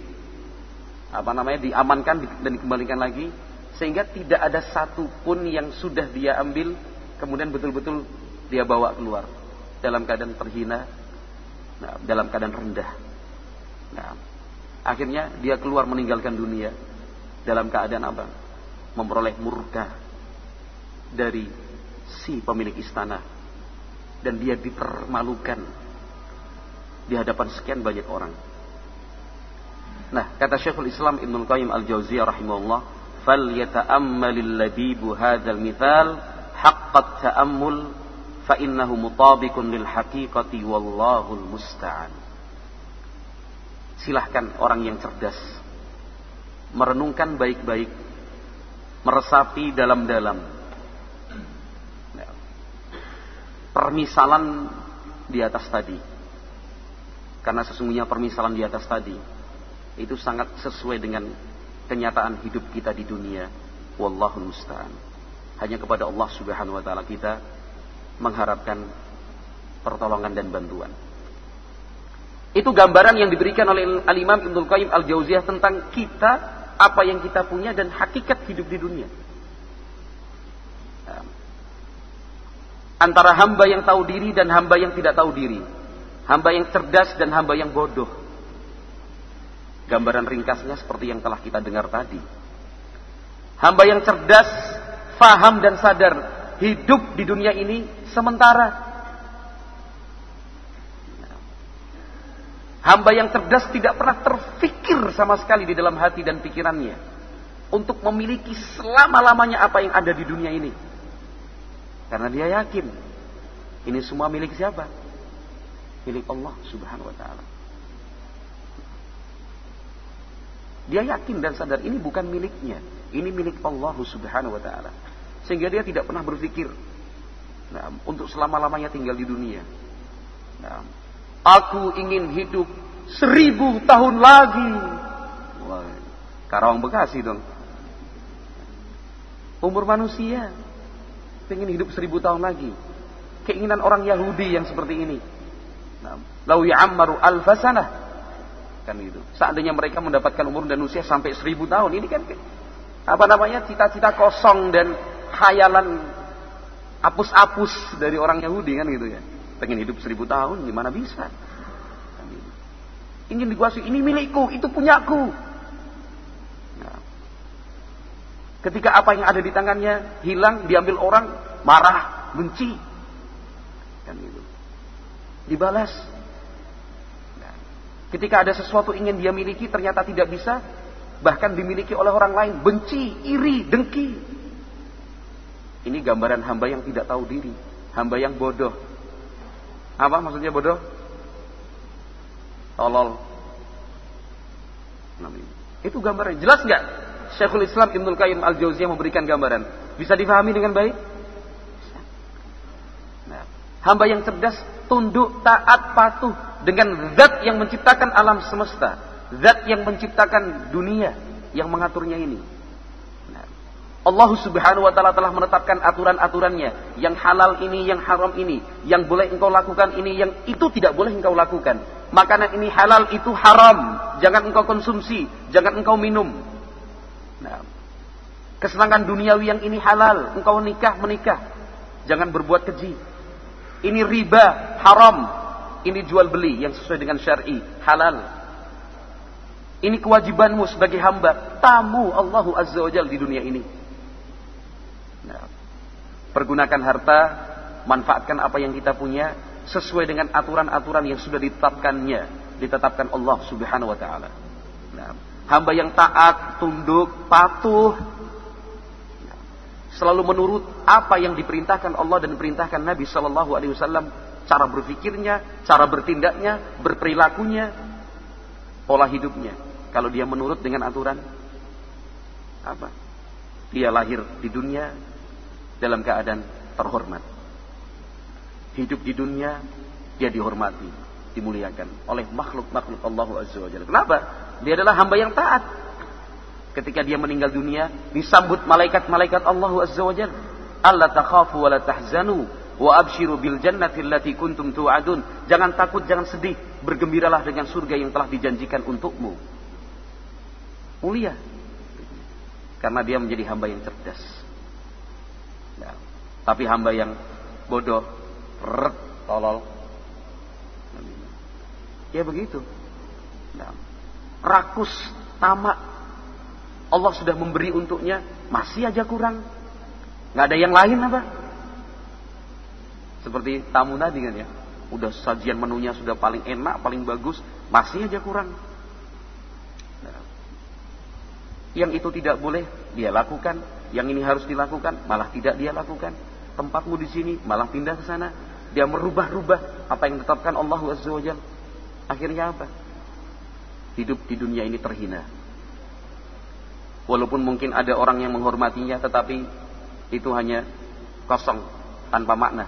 apa namanya diamankan dan dikembalikan lagi sehingga tidak ada satupun yang sudah dia ambil kemudian betul-betul dia bawa keluar dalam keadaan terhina nah, dalam keadaan rendah nah, akhirnya dia keluar meninggalkan dunia dalam keadaan apa? Memperoleh murka dari si pemilik istana. Dan dia dipermalukan di hadapan sekian banyak orang. Nah, kata Syekhul Islam Ibnu Qayyim Al-Jauziyah rahimahullah, "Fal yata'ammalil labibu hadzal mithal haqqat ta'ammul fa innahu mutabiqun lil haqiqati wallahu musta'an." Silahkan orang yang cerdas merenungkan baik-baik, meresapi dalam-dalam. Nah, permisalan di atas tadi. Karena sesungguhnya permisalan di atas tadi itu sangat sesuai dengan kenyataan hidup kita di dunia. Wallahu musta'an. Hanya kepada Allah Subhanahu wa taala kita mengharapkan pertolongan dan bantuan. Itu gambaran yang diberikan oleh Al-Imam Ibnu Qayyim Al-Jauziyah tentang kita, apa yang kita punya dan hakikat hidup di dunia. Antara hamba yang tahu diri dan hamba yang tidak tahu diri. Hamba yang cerdas dan hamba yang bodoh Gambaran ringkasnya seperti yang telah kita dengar tadi. Hamba yang cerdas, faham dan sadar hidup di dunia ini sementara. Hamba yang cerdas tidak pernah terfikir sama sekali di dalam hati dan pikirannya untuk memiliki selama-lamanya apa yang ada di dunia ini. Karena dia yakin ini semua milik siapa? Milik Allah Subhanahu wa taala. Dia yakin dan sadar ini bukan miliknya. Ini milik Allah subhanahu wa ta'ala. Sehingga dia tidak pernah berpikir. Nah, untuk selama-lamanya tinggal di dunia. Nah, aku ingin hidup seribu tahun lagi. Karawang Bekasi dong. Umur manusia. Ingin hidup seribu tahun lagi. Keinginan orang Yahudi yang seperti ini. Nah, Lau ya'ammaru alfasanah kan itu. Seandainya mereka mendapatkan umur dan usia sampai seribu tahun, ini kan apa namanya cita-cita kosong dan khayalan apus-apus dari orang Yahudi kan gitu ya. Pengen hidup seribu tahun, gimana bisa? Ingin dikuasai, ini milikku, itu punyaku. Nah. Ketika apa yang ada di tangannya hilang, diambil orang, marah, benci. Kan gitu. Dibalas, Ketika ada sesuatu ingin dia miliki ternyata tidak bisa, bahkan dimiliki oleh orang lain, benci, iri, dengki. Ini gambaran hamba yang tidak tahu diri, hamba yang bodoh. Apa maksudnya bodoh? Tolol. Itu gambaran. Jelas nggak? Syekhul Islam Ibnul Qayyim Al-Jauziyah memberikan gambaran. Bisa difahami dengan baik? Nah, hamba yang cerdas tunduk, taat, patuh dengan zat yang menciptakan alam semesta, zat yang menciptakan dunia, yang mengaturnya ini. Allah Subhanahu wa taala telah menetapkan aturan-aturannya, yang halal ini, yang haram ini, yang boleh engkau lakukan ini, yang itu tidak boleh engkau lakukan. Makanan ini halal, itu haram, jangan engkau konsumsi, jangan engkau minum. Nah, kesenangan duniawi yang ini halal, engkau nikah menikah. Jangan berbuat keji. Ini riba, haram. Ini jual beli yang sesuai dengan syar'i, halal. Ini kewajibanmu sebagai hamba, tamu Allahu Azza wa Jalla di dunia ini. Nah, pergunakan harta, manfaatkan apa yang kita punya sesuai dengan aturan-aturan yang sudah ditetapkannya, ditetapkan Allah Subhanahu wa taala. Nah, hamba yang taat, tunduk, patuh, selalu menurut apa yang diperintahkan Allah dan diperintahkan Nabi Shallallahu Alaihi Wasallam, cara berpikirnya, cara bertindaknya, berperilakunya, pola hidupnya. Kalau dia menurut dengan aturan, apa? Dia lahir di dunia dalam keadaan terhormat. Hidup di dunia dia dihormati, dimuliakan oleh makhluk-makhluk Allah Azza wa Jalla. Kenapa? Dia adalah hamba yang taat ketika dia meninggal dunia disambut malaikat-malaikat Allah Azza wa Jalla. Allah takhafu wa la tahzanu wa abshiru bil jannati allati kuntum tu'adun. Jangan takut, jangan sedih, bergembiralah dengan surga yang telah dijanjikan untukmu. Mulia. Karena dia menjadi hamba yang cerdas. Ya. Tapi hamba yang bodoh, ret, tolol. Ya begitu. Ya. Rakus, tamak, Allah sudah memberi untuknya, masih aja kurang. Nggak ada yang lain apa? Seperti tamu tadi kan ya. Udah sajian menunya sudah paling enak, paling bagus, masih aja kurang. Nah, yang itu tidak boleh dia lakukan, yang ini harus dilakukan, malah tidak dia lakukan. Tempatmu di sini, malah pindah ke sana. Dia merubah-rubah apa yang ditetapkan Allah Azza Akhirnya apa? Hidup di dunia ini terhina Walaupun mungkin ada orang yang menghormatinya tetapi itu hanya kosong tanpa makna.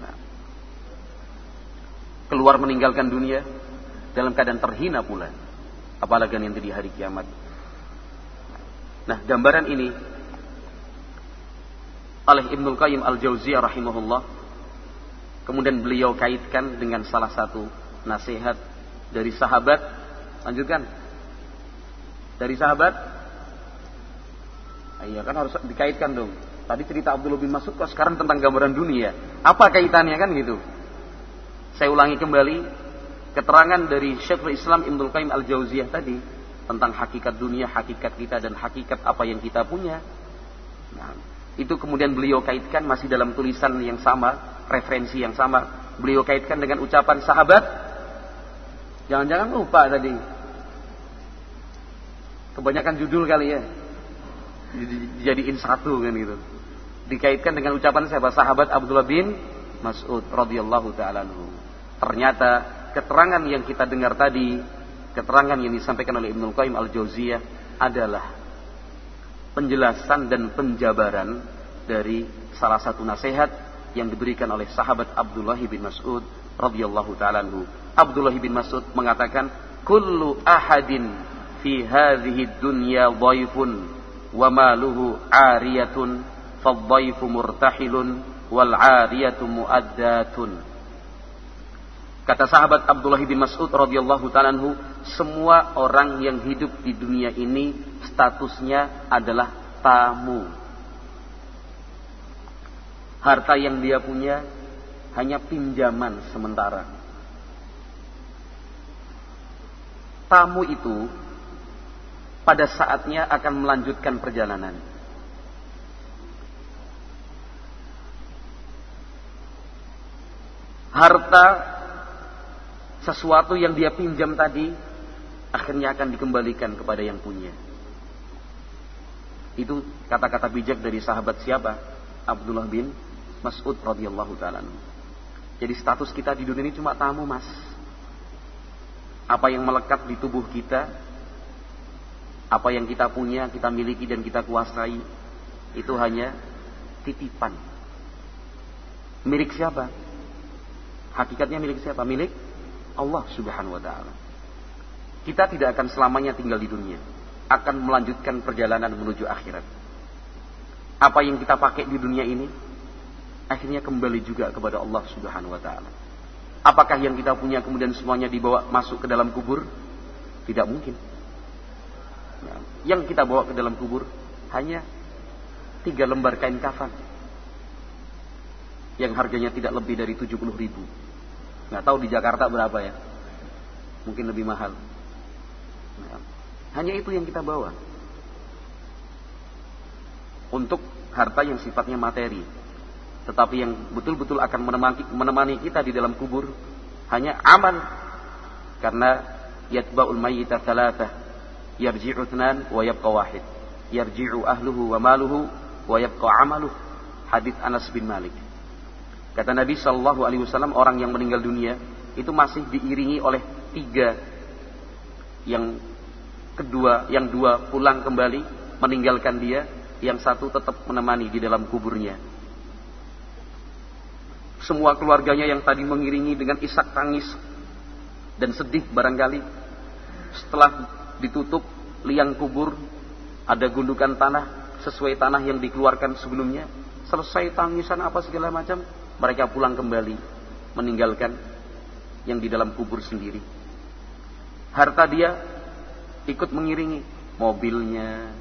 Nah, keluar meninggalkan dunia dalam keadaan terhina pula. Apalagi nanti di hari kiamat. Nah, gambaran ini oleh Ibnul Qayyim Al-Jauziyah rahimahullah kemudian beliau kaitkan dengan salah satu nasihat dari sahabat lanjutkan dari sahabat? Ah, iya kan harus dikaitkan dong. Tadi cerita Abdullah bin Mas'ud kok sekarang tentang gambaran dunia. Apa kaitannya kan gitu? Saya ulangi kembali keterangan dari Syekhul Islam Ibnu Qayyim Al-Jauziyah tadi tentang hakikat dunia, hakikat kita dan hakikat apa yang kita punya. Nah, itu kemudian beliau kaitkan masih dalam tulisan yang sama, referensi yang sama. Beliau kaitkan dengan ucapan sahabat. Jangan-jangan lupa tadi Kebanyakan judul kali ya. Dijadiin satu kan gitu. Dikaitkan dengan ucapan sahabat sahabat Abdullah bin Mas'ud radhiyallahu taala Ternyata keterangan yang kita dengar tadi, keterangan yang disampaikan oleh Ibnu Qayyim Al-Jauziyah adalah penjelasan dan penjabaran dari salah satu nasihat yang diberikan oleh sahabat Abdullah bin Mas'ud radhiyallahu taala Abdullah bin Mas'ud mengatakan, "Kullu ahadin fi hadhihi dunya dhaifun wa maluhu ariyatun fadhaifu murtahilun wal ariyatu muaddatun Kata sahabat Abdullah bin Mas'ud radhiyallahu taala semua orang yang hidup di dunia ini statusnya adalah tamu. Harta yang dia punya hanya pinjaman sementara. Tamu itu pada saatnya akan melanjutkan perjalanan. Harta sesuatu yang dia pinjam tadi akhirnya akan dikembalikan kepada yang punya. Itu kata-kata bijak dari sahabat siapa? Abdullah bin Mas'ud radhiyallahu taala. Jadi status kita di dunia ini cuma tamu, Mas. Apa yang melekat di tubuh kita apa yang kita punya, kita miliki dan kita kuasai itu hanya titipan. Milik siapa? Hakikatnya milik siapa? Milik Allah Subhanahu wa taala. Kita tidak akan selamanya tinggal di dunia, akan melanjutkan perjalanan menuju akhirat. Apa yang kita pakai di dunia ini akhirnya kembali juga kepada Allah Subhanahu wa taala. Apakah yang kita punya kemudian semuanya dibawa masuk ke dalam kubur? Tidak mungkin. Yang kita bawa ke dalam kubur hanya tiga lembar kain kafan yang harganya tidak lebih dari 70 ribu. Nggak tahu di Jakarta berapa ya. Mungkin lebih mahal. Nah, hanya itu yang kita bawa. Untuk harta yang sifatnya materi. Tetapi yang betul-betul akan menemani, kita di dalam kubur hanya amal. Karena yatba'ul mayyita thalathah. Yarji'u thnan wa yabqa wahid. Yarji'u ahluhu wa maluhu wa yabqa amaluh. Hadith Anas bin Malik. Kata Nabi Shallallahu Alaihi Wasallam orang yang meninggal dunia itu masih diiringi oleh tiga yang kedua yang dua pulang kembali meninggalkan dia yang satu tetap menemani di dalam kuburnya. Semua keluarganya yang tadi mengiringi dengan isak tangis dan sedih barangkali setelah ditutup liang kubur ada gundukan tanah sesuai tanah yang dikeluarkan sebelumnya selesai tangisan apa segala macam mereka pulang kembali meninggalkan yang di dalam kubur sendiri. Harta dia ikut mengiringi mobilnya,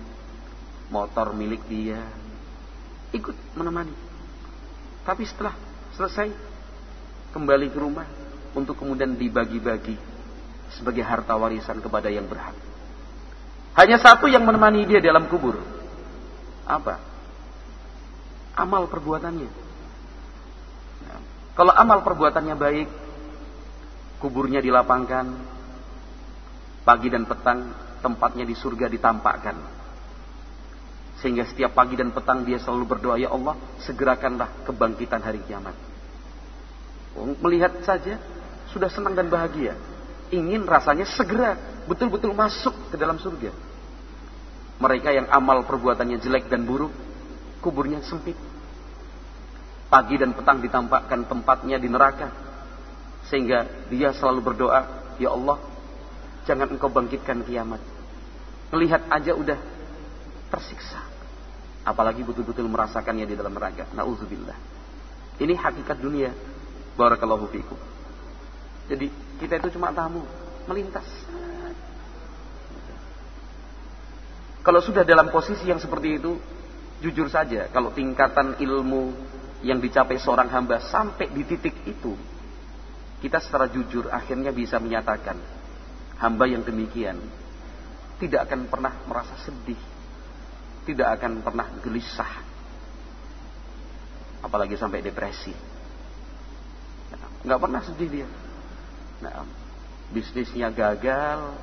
motor milik dia, ikut menemani. Tapi setelah selesai kembali ke rumah untuk kemudian dibagi-bagi sebagai harta warisan kepada yang berhak. Hanya satu yang menemani dia dalam kubur. Apa? Amal perbuatannya. Kalau amal perbuatannya baik, kuburnya dilapangkan, pagi dan petang tempatnya di surga ditampakkan. Sehingga setiap pagi dan petang dia selalu berdoa, Ya Allah, segerakanlah kebangkitan hari kiamat. Melihat saja, sudah senang dan bahagia. Ingin rasanya segera betul-betul masuk ke dalam surga. Mereka yang amal perbuatannya jelek dan buruk, kuburnya sempit Pagi dan petang ditampakkan tempatnya di neraka. Sehingga dia selalu berdoa, Ya Allah, jangan engkau bangkitkan kiamat. Melihat aja udah tersiksa. Apalagi betul-betul merasakannya di dalam neraka. Nauzubillah. Ini hakikat dunia. Barakallahu fiikum. Jadi kita itu cuma tamu, melintas. Kalau sudah dalam posisi yang seperti itu, jujur saja, kalau tingkatan ilmu yang dicapai seorang hamba sampai di titik itu, kita secara jujur akhirnya bisa menyatakan hamba yang demikian tidak akan pernah merasa sedih, tidak akan pernah gelisah, apalagi sampai depresi. Nggak pernah sedih dia. Nah, bisnisnya gagal,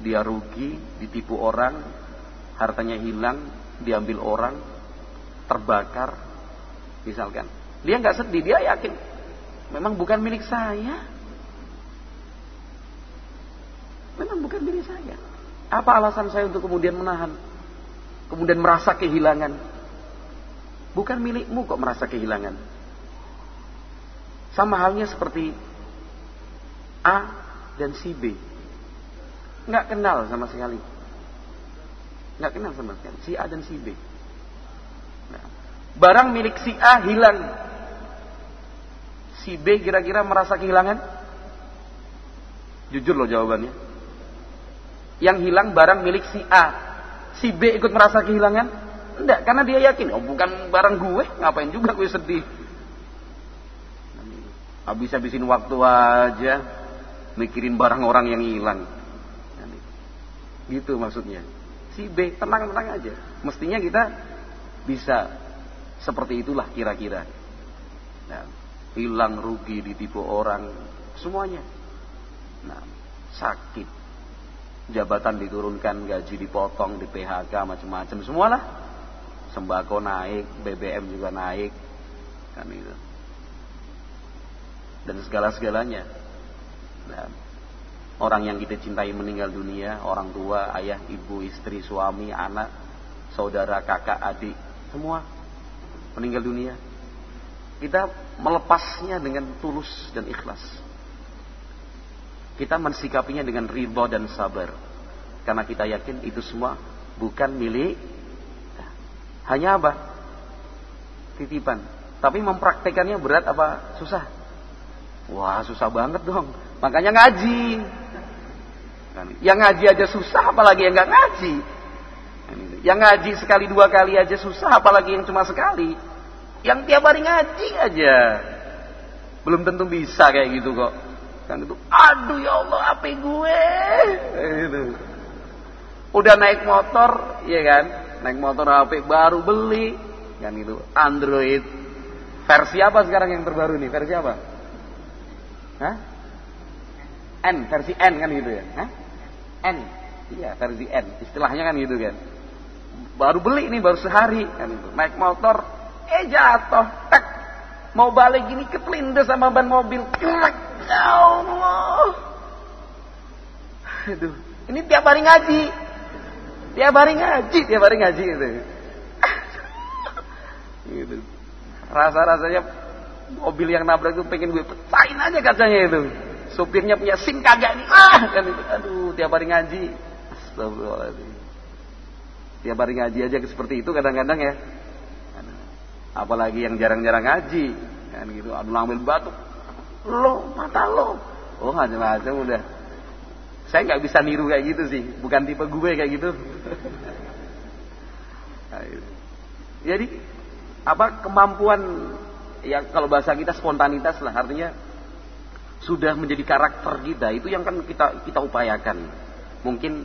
dia rugi, ditipu orang, hartanya hilang, diambil orang, terbakar, Misalkan. Dia nggak sedih, dia yakin memang bukan milik saya. Memang bukan milik saya. Apa alasan saya untuk kemudian menahan? Kemudian merasa kehilangan. Bukan milikmu kok merasa kehilangan. Sama halnya seperti A dan si B. Nggak kenal sama sekali. Nggak kenal sama sekali. Si A dan si B. Barang milik si A hilang. Si B kira-kira merasa kehilangan? Jujur loh jawabannya. Yang hilang barang milik si A. Si B ikut merasa kehilangan? Enggak, karena dia yakin, oh bukan barang gue, ngapain juga gue sedih. Habis-habisin waktu aja mikirin barang orang yang hilang. Gitu maksudnya. Si B tenang-tenang aja. Mestinya kita bisa seperti itulah kira-kira. Nah, hilang rugi ditipu orang, semuanya. Nah, sakit, jabatan diturunkan, gaji dipotong, di PHK macam-macam, semualah. Sembako naik, BBM juga naik, kan itu. Dan segala-segalanya. Nah, orang yang kita cintai meninggal dunia, orang tua, ayah, ibu, istri, suami, anak, saudara, kakak, adik, semua meninggal dunia. Kita melepasnya dengan tulus dan ikhlas. Kita mensikapinya dengan ridho dan sabar. Karena kita yakin itu semua bukan milik. Hanya apa? Titipan. Tapi mempraktekannya berat apa susah? Wah susah banget dong. Makanya ngaji. Yang ngaji aja susah apalagi yang nggak ngaji. Yang ngaji sekali dua kali aja susah, apalagi yang cuma sekali. Yang tiap hari ngaji aja. Belum tentu bisa kayak gitu kok. Kan itu, aduh ya Allah, HP gue. Itu. Udah naik motor, ya kan? Naik motor HP baru beli, kan itu Android. Versi apa sekarang yang terbaru nih? Versi apa? Hah? N, versi N kan gitu ya? Hah? N, iya versi N. Istilahnya kan gitu kan. Baru beli nih, baru sehari kan itu. Naik motor, eh jatuh, tek. Mau balik gini kepelindes sama ban mobil. Ya Allah. Aduh, ini tiap hari ngaji. Tiap hari ngaji, tiap hari ngaji gitu. gitu. Rasa-rasanya mobil yang nabrak itu pengen gue pecahin aja kacanya itu. Supirnya punya SIM kagak nih. Ah, kan itu. Aduh, tiap hari ngaji. Astagfirullahaladzim. Tiap hari ngaji aja seperti itu kadang-kadang ya. Apalagi yang jarang-jarang ngaji. Kan gitu, aduh ambil batu. Lo, mata lo. Oh, macam-macam udah. Saya nggak bisa niru kayak gitu sih. Bukan tipe gue kayak gitu. Nah, Jadi apa kemampuan ya kalau bahasa kita spontanitas lah artinya sudah menjadi karakter kita itu yang kan kita kita upayakan mungkin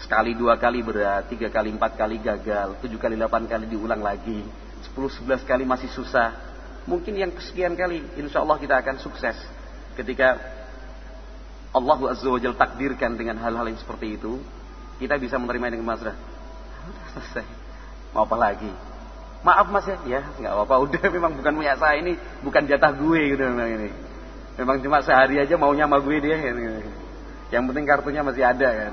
sekali dua kali berat tiga kali empat kali gagal tujuh kali delapan kali diulang lagi sepuluh sebelas kali masih susah. Mungkin yang kesekian kali insya Allah kita akan sukses. Ketika Allah azza wa takdirkan dengan hal-hal yang seperti itu kita bisa menerima dengan masrah selesai. Mau apa lagi? Maaf mas ya. Ya nggak apa-apa. Udah memang bukan punya saya ini bukan jatah gue gitu memang ini. Memang cuma sehari aja maunya sama gue dia gitu. yang penting kartunya masih ada kan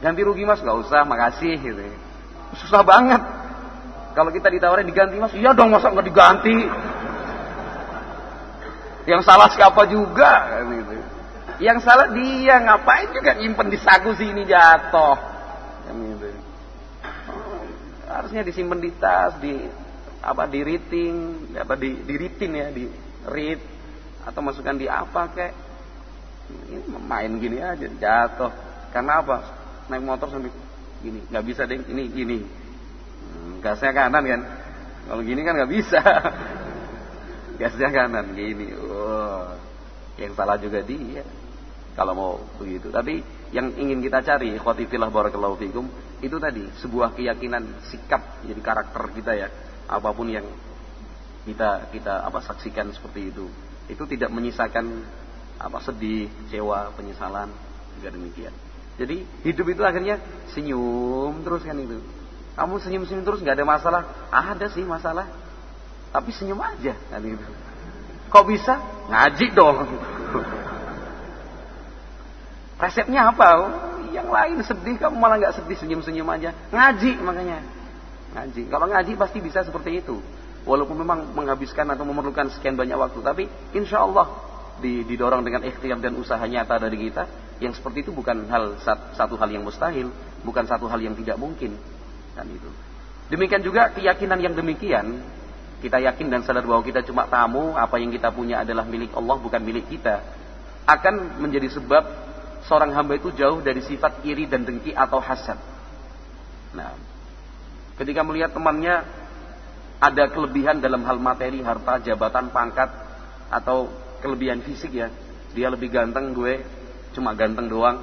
ganti rugi mas? Nggak usah makasih gitu. Susah banget kalau kita ditawarin diganti mas? Iya dong masa nggak diganti? Yang salah siapa juga? Gitu. Yang salah dia ngapain juga nyimpen di saku sini jatuh? Gitu. Harusnya disimpan di tas, di apa di rating, apa di di ritin ya, di read atau masukkan di apa kayak ini main gini aja jatuh. Karena apa? Naik motor sampai gini, nggak bisa deh ini gini. Gasnya kanan kan. Kalau gini kan nggak bisa. gasnya kanan gini. Oh, yang salah juga dia. Kalau mau begitu. Tapi yang ingin kita cari khotifillah barakallahu fikum itu tadi sebuah keyakinan sikap jadi karakter kita ya apa pun yang kita kita apa saksikan seperti itu itu tidak menyisakan apa sedih kecewa penyesalan juga demikian jadi hidup itu akhirnya senyum terus kan itu kamu senyum senyum terus nggak ada masalah ada sih masalah tapi senyum aja kan itu kok bisa ngaji dong Resepnya apa? Oh, yang lain sedih, kamu malah nggak sedih senyum-senyum aja. Ngaji makanya. Ngaji. Kalau ngaji pasti bisa seperti itu. Walaupun memang menghabiskan atau memerlukan sekian banyak waktu, tapi insya Allah didorong dengan ikhtiar dan usaha nyata dari kita, yang seperti itu bukan hal satu hal yang mustahil, bukan satu hal yang tidak mungkin, itu. Demikian juga keyakinan yang demikian, kita yakin dan sadar bahwa kita cuma tamu, apa yang kita punya adalah milik Allah bukan milik kita, akan menjadi sebab seorang hamba itu jauh dari sifat iri dan dengki atau hasad. Nah, ketika melihat temannya ada kelebihan dalam hal materi, harta, jabatan, pangkat, atau kelebihan fisik ya, dia lebih ganteng, gue cuma ganteng doang,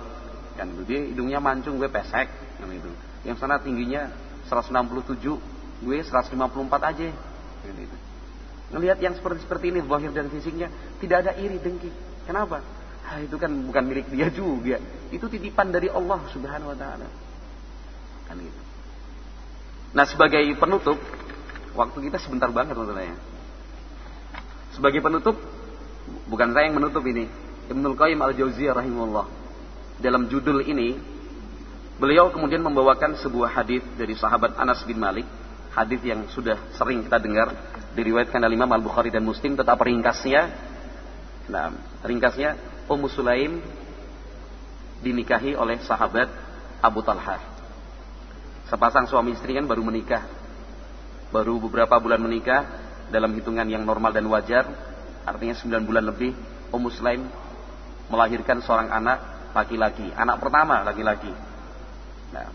kan dia hidungnya mancung, gue pesek, kan itu. Yang sana tingginya 167, gue 154 aja. Ngelihat yang seperti seperti ini, zahir dan fisiknya, tidak ada iri dengki. Kenapa? Ah, itu kan bukan milik dia juga. Itu titipan dari Allah Subhanahu wa taala. Kan gitu. Nah, sebagai penutup, waktu kita sebentar banget menurut Sebagai penutup, bukan saya yang menutup ini. Ibnul Qayyim Al-Jauziyah rahimahullah. Dalam judul ini, beliau kemudian membawakan sebuah hadis dari sahabat Anas bin Malik, hadis yang sudah sering kita dengar diriwayatkan oleh Imam Al-Bukhari dan Muslim, tetap ringkasnya Nah, ringkasnya Ummu Sulaim dinikahi oleh sahabat Abu Talha. Sepasang suami istri kan baru menikah. Baru beberapa bulan menikah dalam hitungan yang normal dan wajar. Artinya 9 bulan lebih Ummu Sulaim melahirkan seorang anak laki-laki. Anak pertama laki-laki. Nah,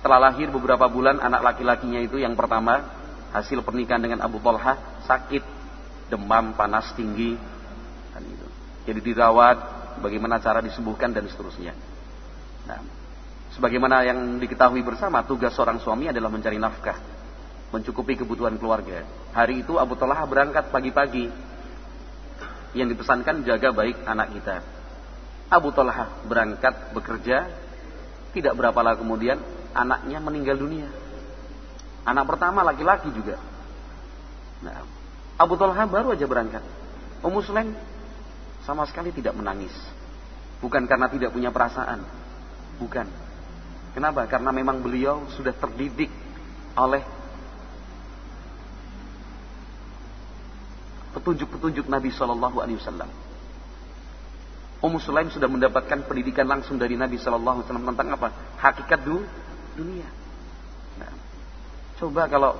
Setelah lahir beberapa bulan anak laki-lakinya itu yang pertama hasil pernikahan dengan Abu Talha sakit, demam, panas tinggi, dan itu. Jadi dirawat, bagaimana cara disembuhkan dan seterusnya. Nah, sebagaimana yang diketahui bersama, tugas seorang suami adalah mencari nafkah, mencukupi kebutuhan keluarga. Hari itu Abu Talha berangkat pagi-pagi. Yang dipesankan jaga baik anak kita. Abu Talha berangkat bekerja, tidak berapa lama kemudian anaknya meninggal dunia. Anak pertama laki-laki juga. Nah, Abu Talha baru aja berangkat. Ummu Sulaim sama sekali tidak menangis. Bukan karena tidak punya perasaan. Bukan. Kenapa? Karena memang beliau sudah terdidik oleh petunjuk-petunjuk Nabi Shallallahu Alaihi Wasallam. Ummu Sulaim sudah mendapatkan pendidikan langsung dari Nabi Shallallahu Alaihi Wasallam tentang apa? Hakikat du dunia. Nah, coba kalau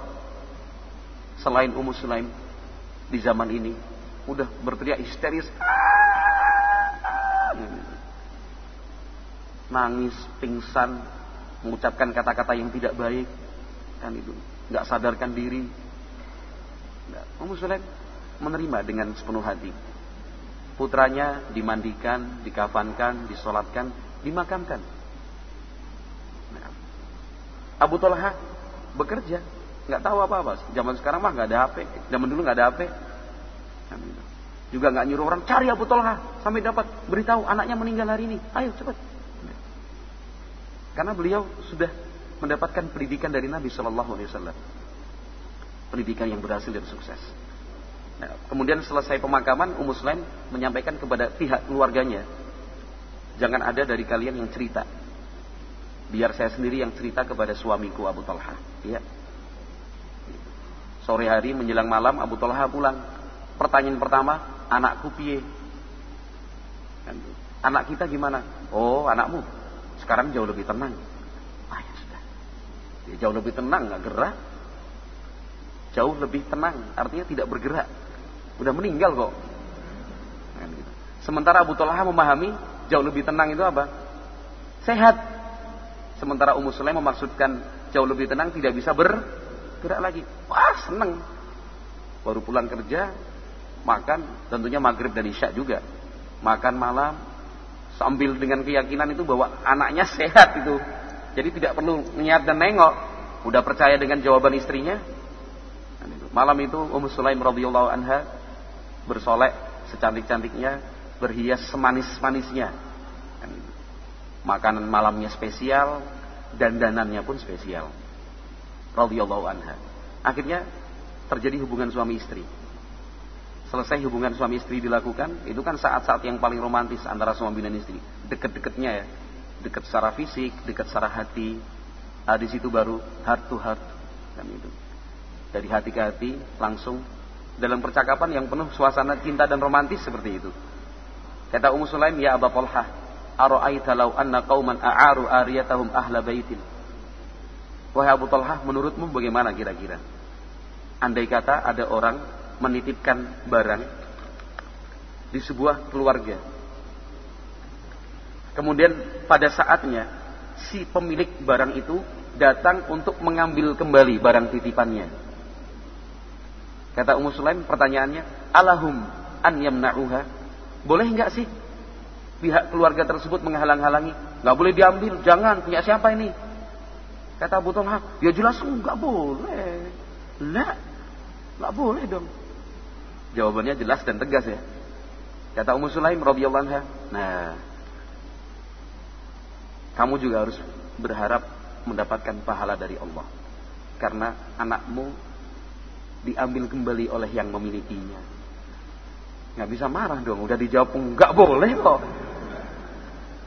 selain Ummu Sulaim di zaman ini udah berteriak histeris, nangis, pingsan, mengucapkan kata-kata yang tidak baik, kan itu, nggak sadarkan diri. Nah, Ummu Sulaim menerima dengan sepenuh hati. Putranya dimandikan, dikafankan, disolatkan, dimakamkan. Abu Talha bekerja, nggak tahu apa-apa. Zaman sekarang mah nggak ada HP, zaman dulu nggak ada HP. Juga nggak nyuruh orang cari Abu Talha sampai dapat beritahu anaknya meninggal hari ini. Ayo cepat. Karena beliau sudah mendapatkan pendidikan dari Nabi Shallallahu Alaihi Wasallam, pendidikan yang berhasil dan sukses. Nah, kemudian selesai pemakaman, Ummu Sulaim menyampaikan kepada pihak keluarganya, jangan ada dari kalian yang cerita Biar saya sendiri yang cerita kepada suamiku Abu Talha. Ya. Sore hari menjelang malam Abu Talha pulang. Pertanyaan pertama, anakku piye? Kan Anak kita gimana? Oh, anakmu sekarang jauh lebih tenang. Ah, ya sudah. Dia jauh lebih tenang, nggak gerak. Jauh lebih tenang, artinya tidak bergerak. Udah meninggal kok. Kan gitu. Sementara Abu Talha memahami jauh lebih tenang itu apa? Sehat. Sementara Ummu Sulaim memaksudkan jauh lebih tenang tidak bisa bergerak lagi. Wah seneng. Baru pulang kerja, makan, tentunya maghrib dan isya juga. Makan malam, sambil dengan keyakinan itu bahwa anaknya sehat itu. Jadi tidak perlu niat dan nengok. Udah percaya dengan jawaban istrinya. Malam itu Ummu Sulaim radhiyallahu anha bersolek secantik-cantiknya, berhias semanis-manisnya Makanan malamnya spesial, dan danannya pun spesial. Radhiyallahu anha. Akhirnya terjadi hubungan suami istri. Selesai hubungan suami istri dilakukan, itu kan saat-saat yang paling romantis antara suami dan istri. Deket-deketnya ya. Dekat secara fisik, dekat secara hati. Nah, di situ baru heart to heart. Kan itu. Dari hati ke hati langsung dalam percakapan yang penuh suasana cinta dan romantis seperti itu. Kata Ummu Sulaim, "Ya Aba Talha, Ara'aita law anna qauman a'aru ariyatahum ahla baitin. Wahai Abu Talha, menurutmu bagaimana kira-kira? Andai kata ada orang menitipkan barang di sebuah keluarga. Kemudian pada saatnya si pemilik barang itu datang untuk mengambil kembali barang titipannya. Kata Ummu Sulaim pertanyaannya, "Alahum an yamna'uha?" Boleh enggak sih pihak keluarga tersebut menghalang-halangi. Nggak boleh diambil, jangan, punya siapa ini? Kata Abu Talha, ya jelas nggak boleh. Lah, nggak boleh dong. Jawabannya jelas dan tegas ya. Kata Ummu Sulaim radhiyallahu anha, nah, kamu juga harus berharap mendapatkan pahala dari Allah. Karena anakmu diambil kembali oleh yang memilikinya. Nggak bisa marah dong, udah dijawab nggak boleh kok.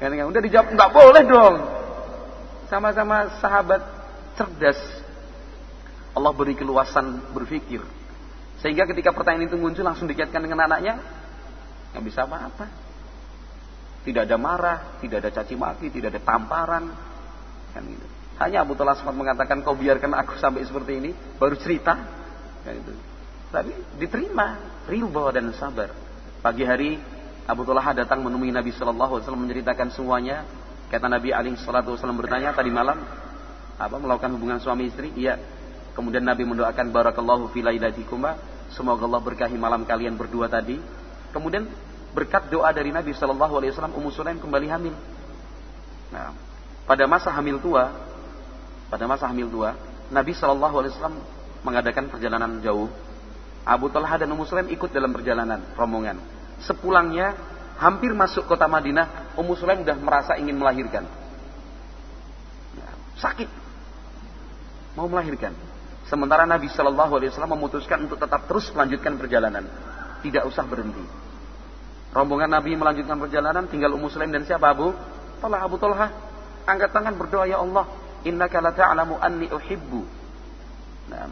Kan udah dijawab nggak boleh dong. Sama-sama sahabat cerdas. Allah beri keluasan berpikir. Sehingga ketika pertanyaan itu muncul langsung dikaitkan dengan anaknya, nggak bisa apa-apa. Tidak ada marah, tidak ada caci maki, tidak ada tamparan. Kan gitu. Hanya Abu Talha sempat mengatakan kau biarkan aku sampai seperti ini, baru cerita. Gitu. Tapi diterima, ridho dan sabar. Pagi hari Abu Talha datang menemui Nabi Shallallahu Alaihi Wasallam menceritakan semuanya. Kata Nabi Shallallahu Wasallam bertanya tadi malam, apa melakukan hubungan suami istri? Iya. Kemudian Nabi mendoakan barakallahu fi lailatikuma, semoga Allah berkahi malam kalian berdua tadi. Kemudian berkat doa dari Nabi Shallallahu alaihi wasallam Ummu Sulaim kembali hamil. Nah, pada masa hamil tua, pada masa hamil tua, Nabi Shallallahu alaihi wasallam mengadakan perjalanan jauh. Abu Talha dan Ummu Sulaim ikut dalam perjalanan rombongan. Sepulangnya hampir masuk kota Madinah, Ummu Sulaim sudah merasa ingin melahirkan. Ya, sakit. Mau melahirkan. Sementara Nabi Shallallahu Alaihi Wasallam memutuskan untuk tetap terus melanjutkan perjalanan, tidak usah berhenti. Rombongan Nabi melanjutkan perjalanan, tinggal Ummu Sulaim dan siapa Abu? Talha Abu Talha. Angkat tangan berdoa ya Allah, innaka la ta'lamu anni uhibbu. Nah,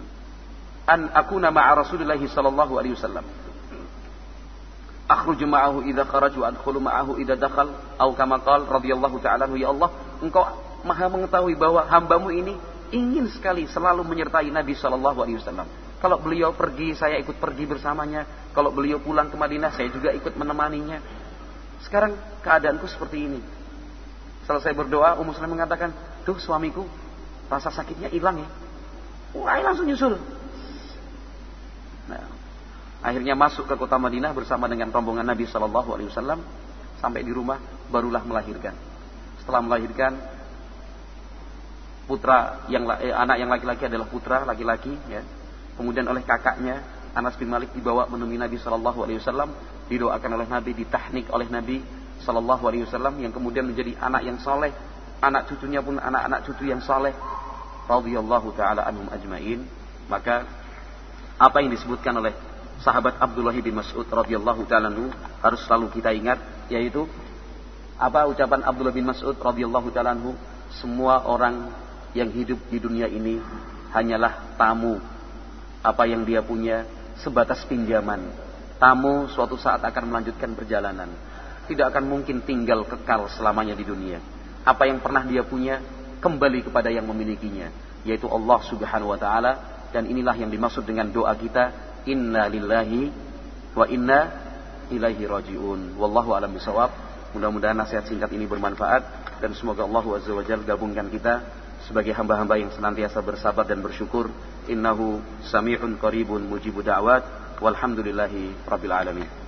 an akuna ma'a Rasulillah sallallahu alaihi wasallam. Akhruju ma'ahu idza kharaju adkhulu ma'ahu idza dakhal atau kama qala radhiyallahu ta'ala ya Allah, engkau Maha mengetahui bahwa hambamu ini ingin sekali selalu menyertai Nabi Shallallahu Alaihi Wasallam. Kalau beliau pergi, saya ikut pergi bersamanya. Kalau beliau pulang ke Madinah, saya juga ikut menemaninya. Sekarang keadaanku seperti ini. Selesai berdoa, Ummu mengatakan, tuh suamiku, rasa sakitnya hilang ya. Wah, langsung nyusul. Nah, akhirnya masuk ke kota Madinah bersama dengan rombongan Nabi Shallallahu Alaihi Wasallam. Sampai di rumah, barulah melahirkan. Setelah melahirkan, putra yang eh, anak yang laki-laki adalah putra laki-laki ya. Kemudian oleh kakaknya Anas bin Malik dibawa menemui Nabi Shallallahu Alaihi Wasallam, didoakan oleh Nabi, ditahnik oleh Nabi Shallallahu Alaihi Wasallam yang kemudian menjadi anak yang soleh, anak cucunya pun anak-anak cucu yang soleh. Radhiyallahu taala anhum ajmain. Maka apa yang disebutkan oleh sahabat Abdullah bin Mas'ud radhiyallahu taala harus selalu kita ingat yaitu apa ucapan Abdullah bin Mas'ud radhiyallahu taala semua orang yang hidup di dunia ini hanyalah tamu. Apa yang dia punya sebatas pinjaman. Tamu suatu saat akan melanjutkan perjalanan. Tidak akan mungkin tinggal kekal selamanya di dunia. Apa yang pernah dia punya kembali kepada yang memilikinya, yaitu Allah Subhanahu wa taala dan inilah yang dimaksud dengan doa kita inna lillahi wa inna ilaihi rajiun. Wallahu alam bisawab. Mudah-mudahan nasihat singkat ini bermanfaat dan semoga Allah Azza wa Jalla gabungkan kita sebagai hamba-hamba yang senantiasa bersabar dan bersyukur innahu sami'un qaribun mujibu da'wat walhamdulillahi rabbil alamin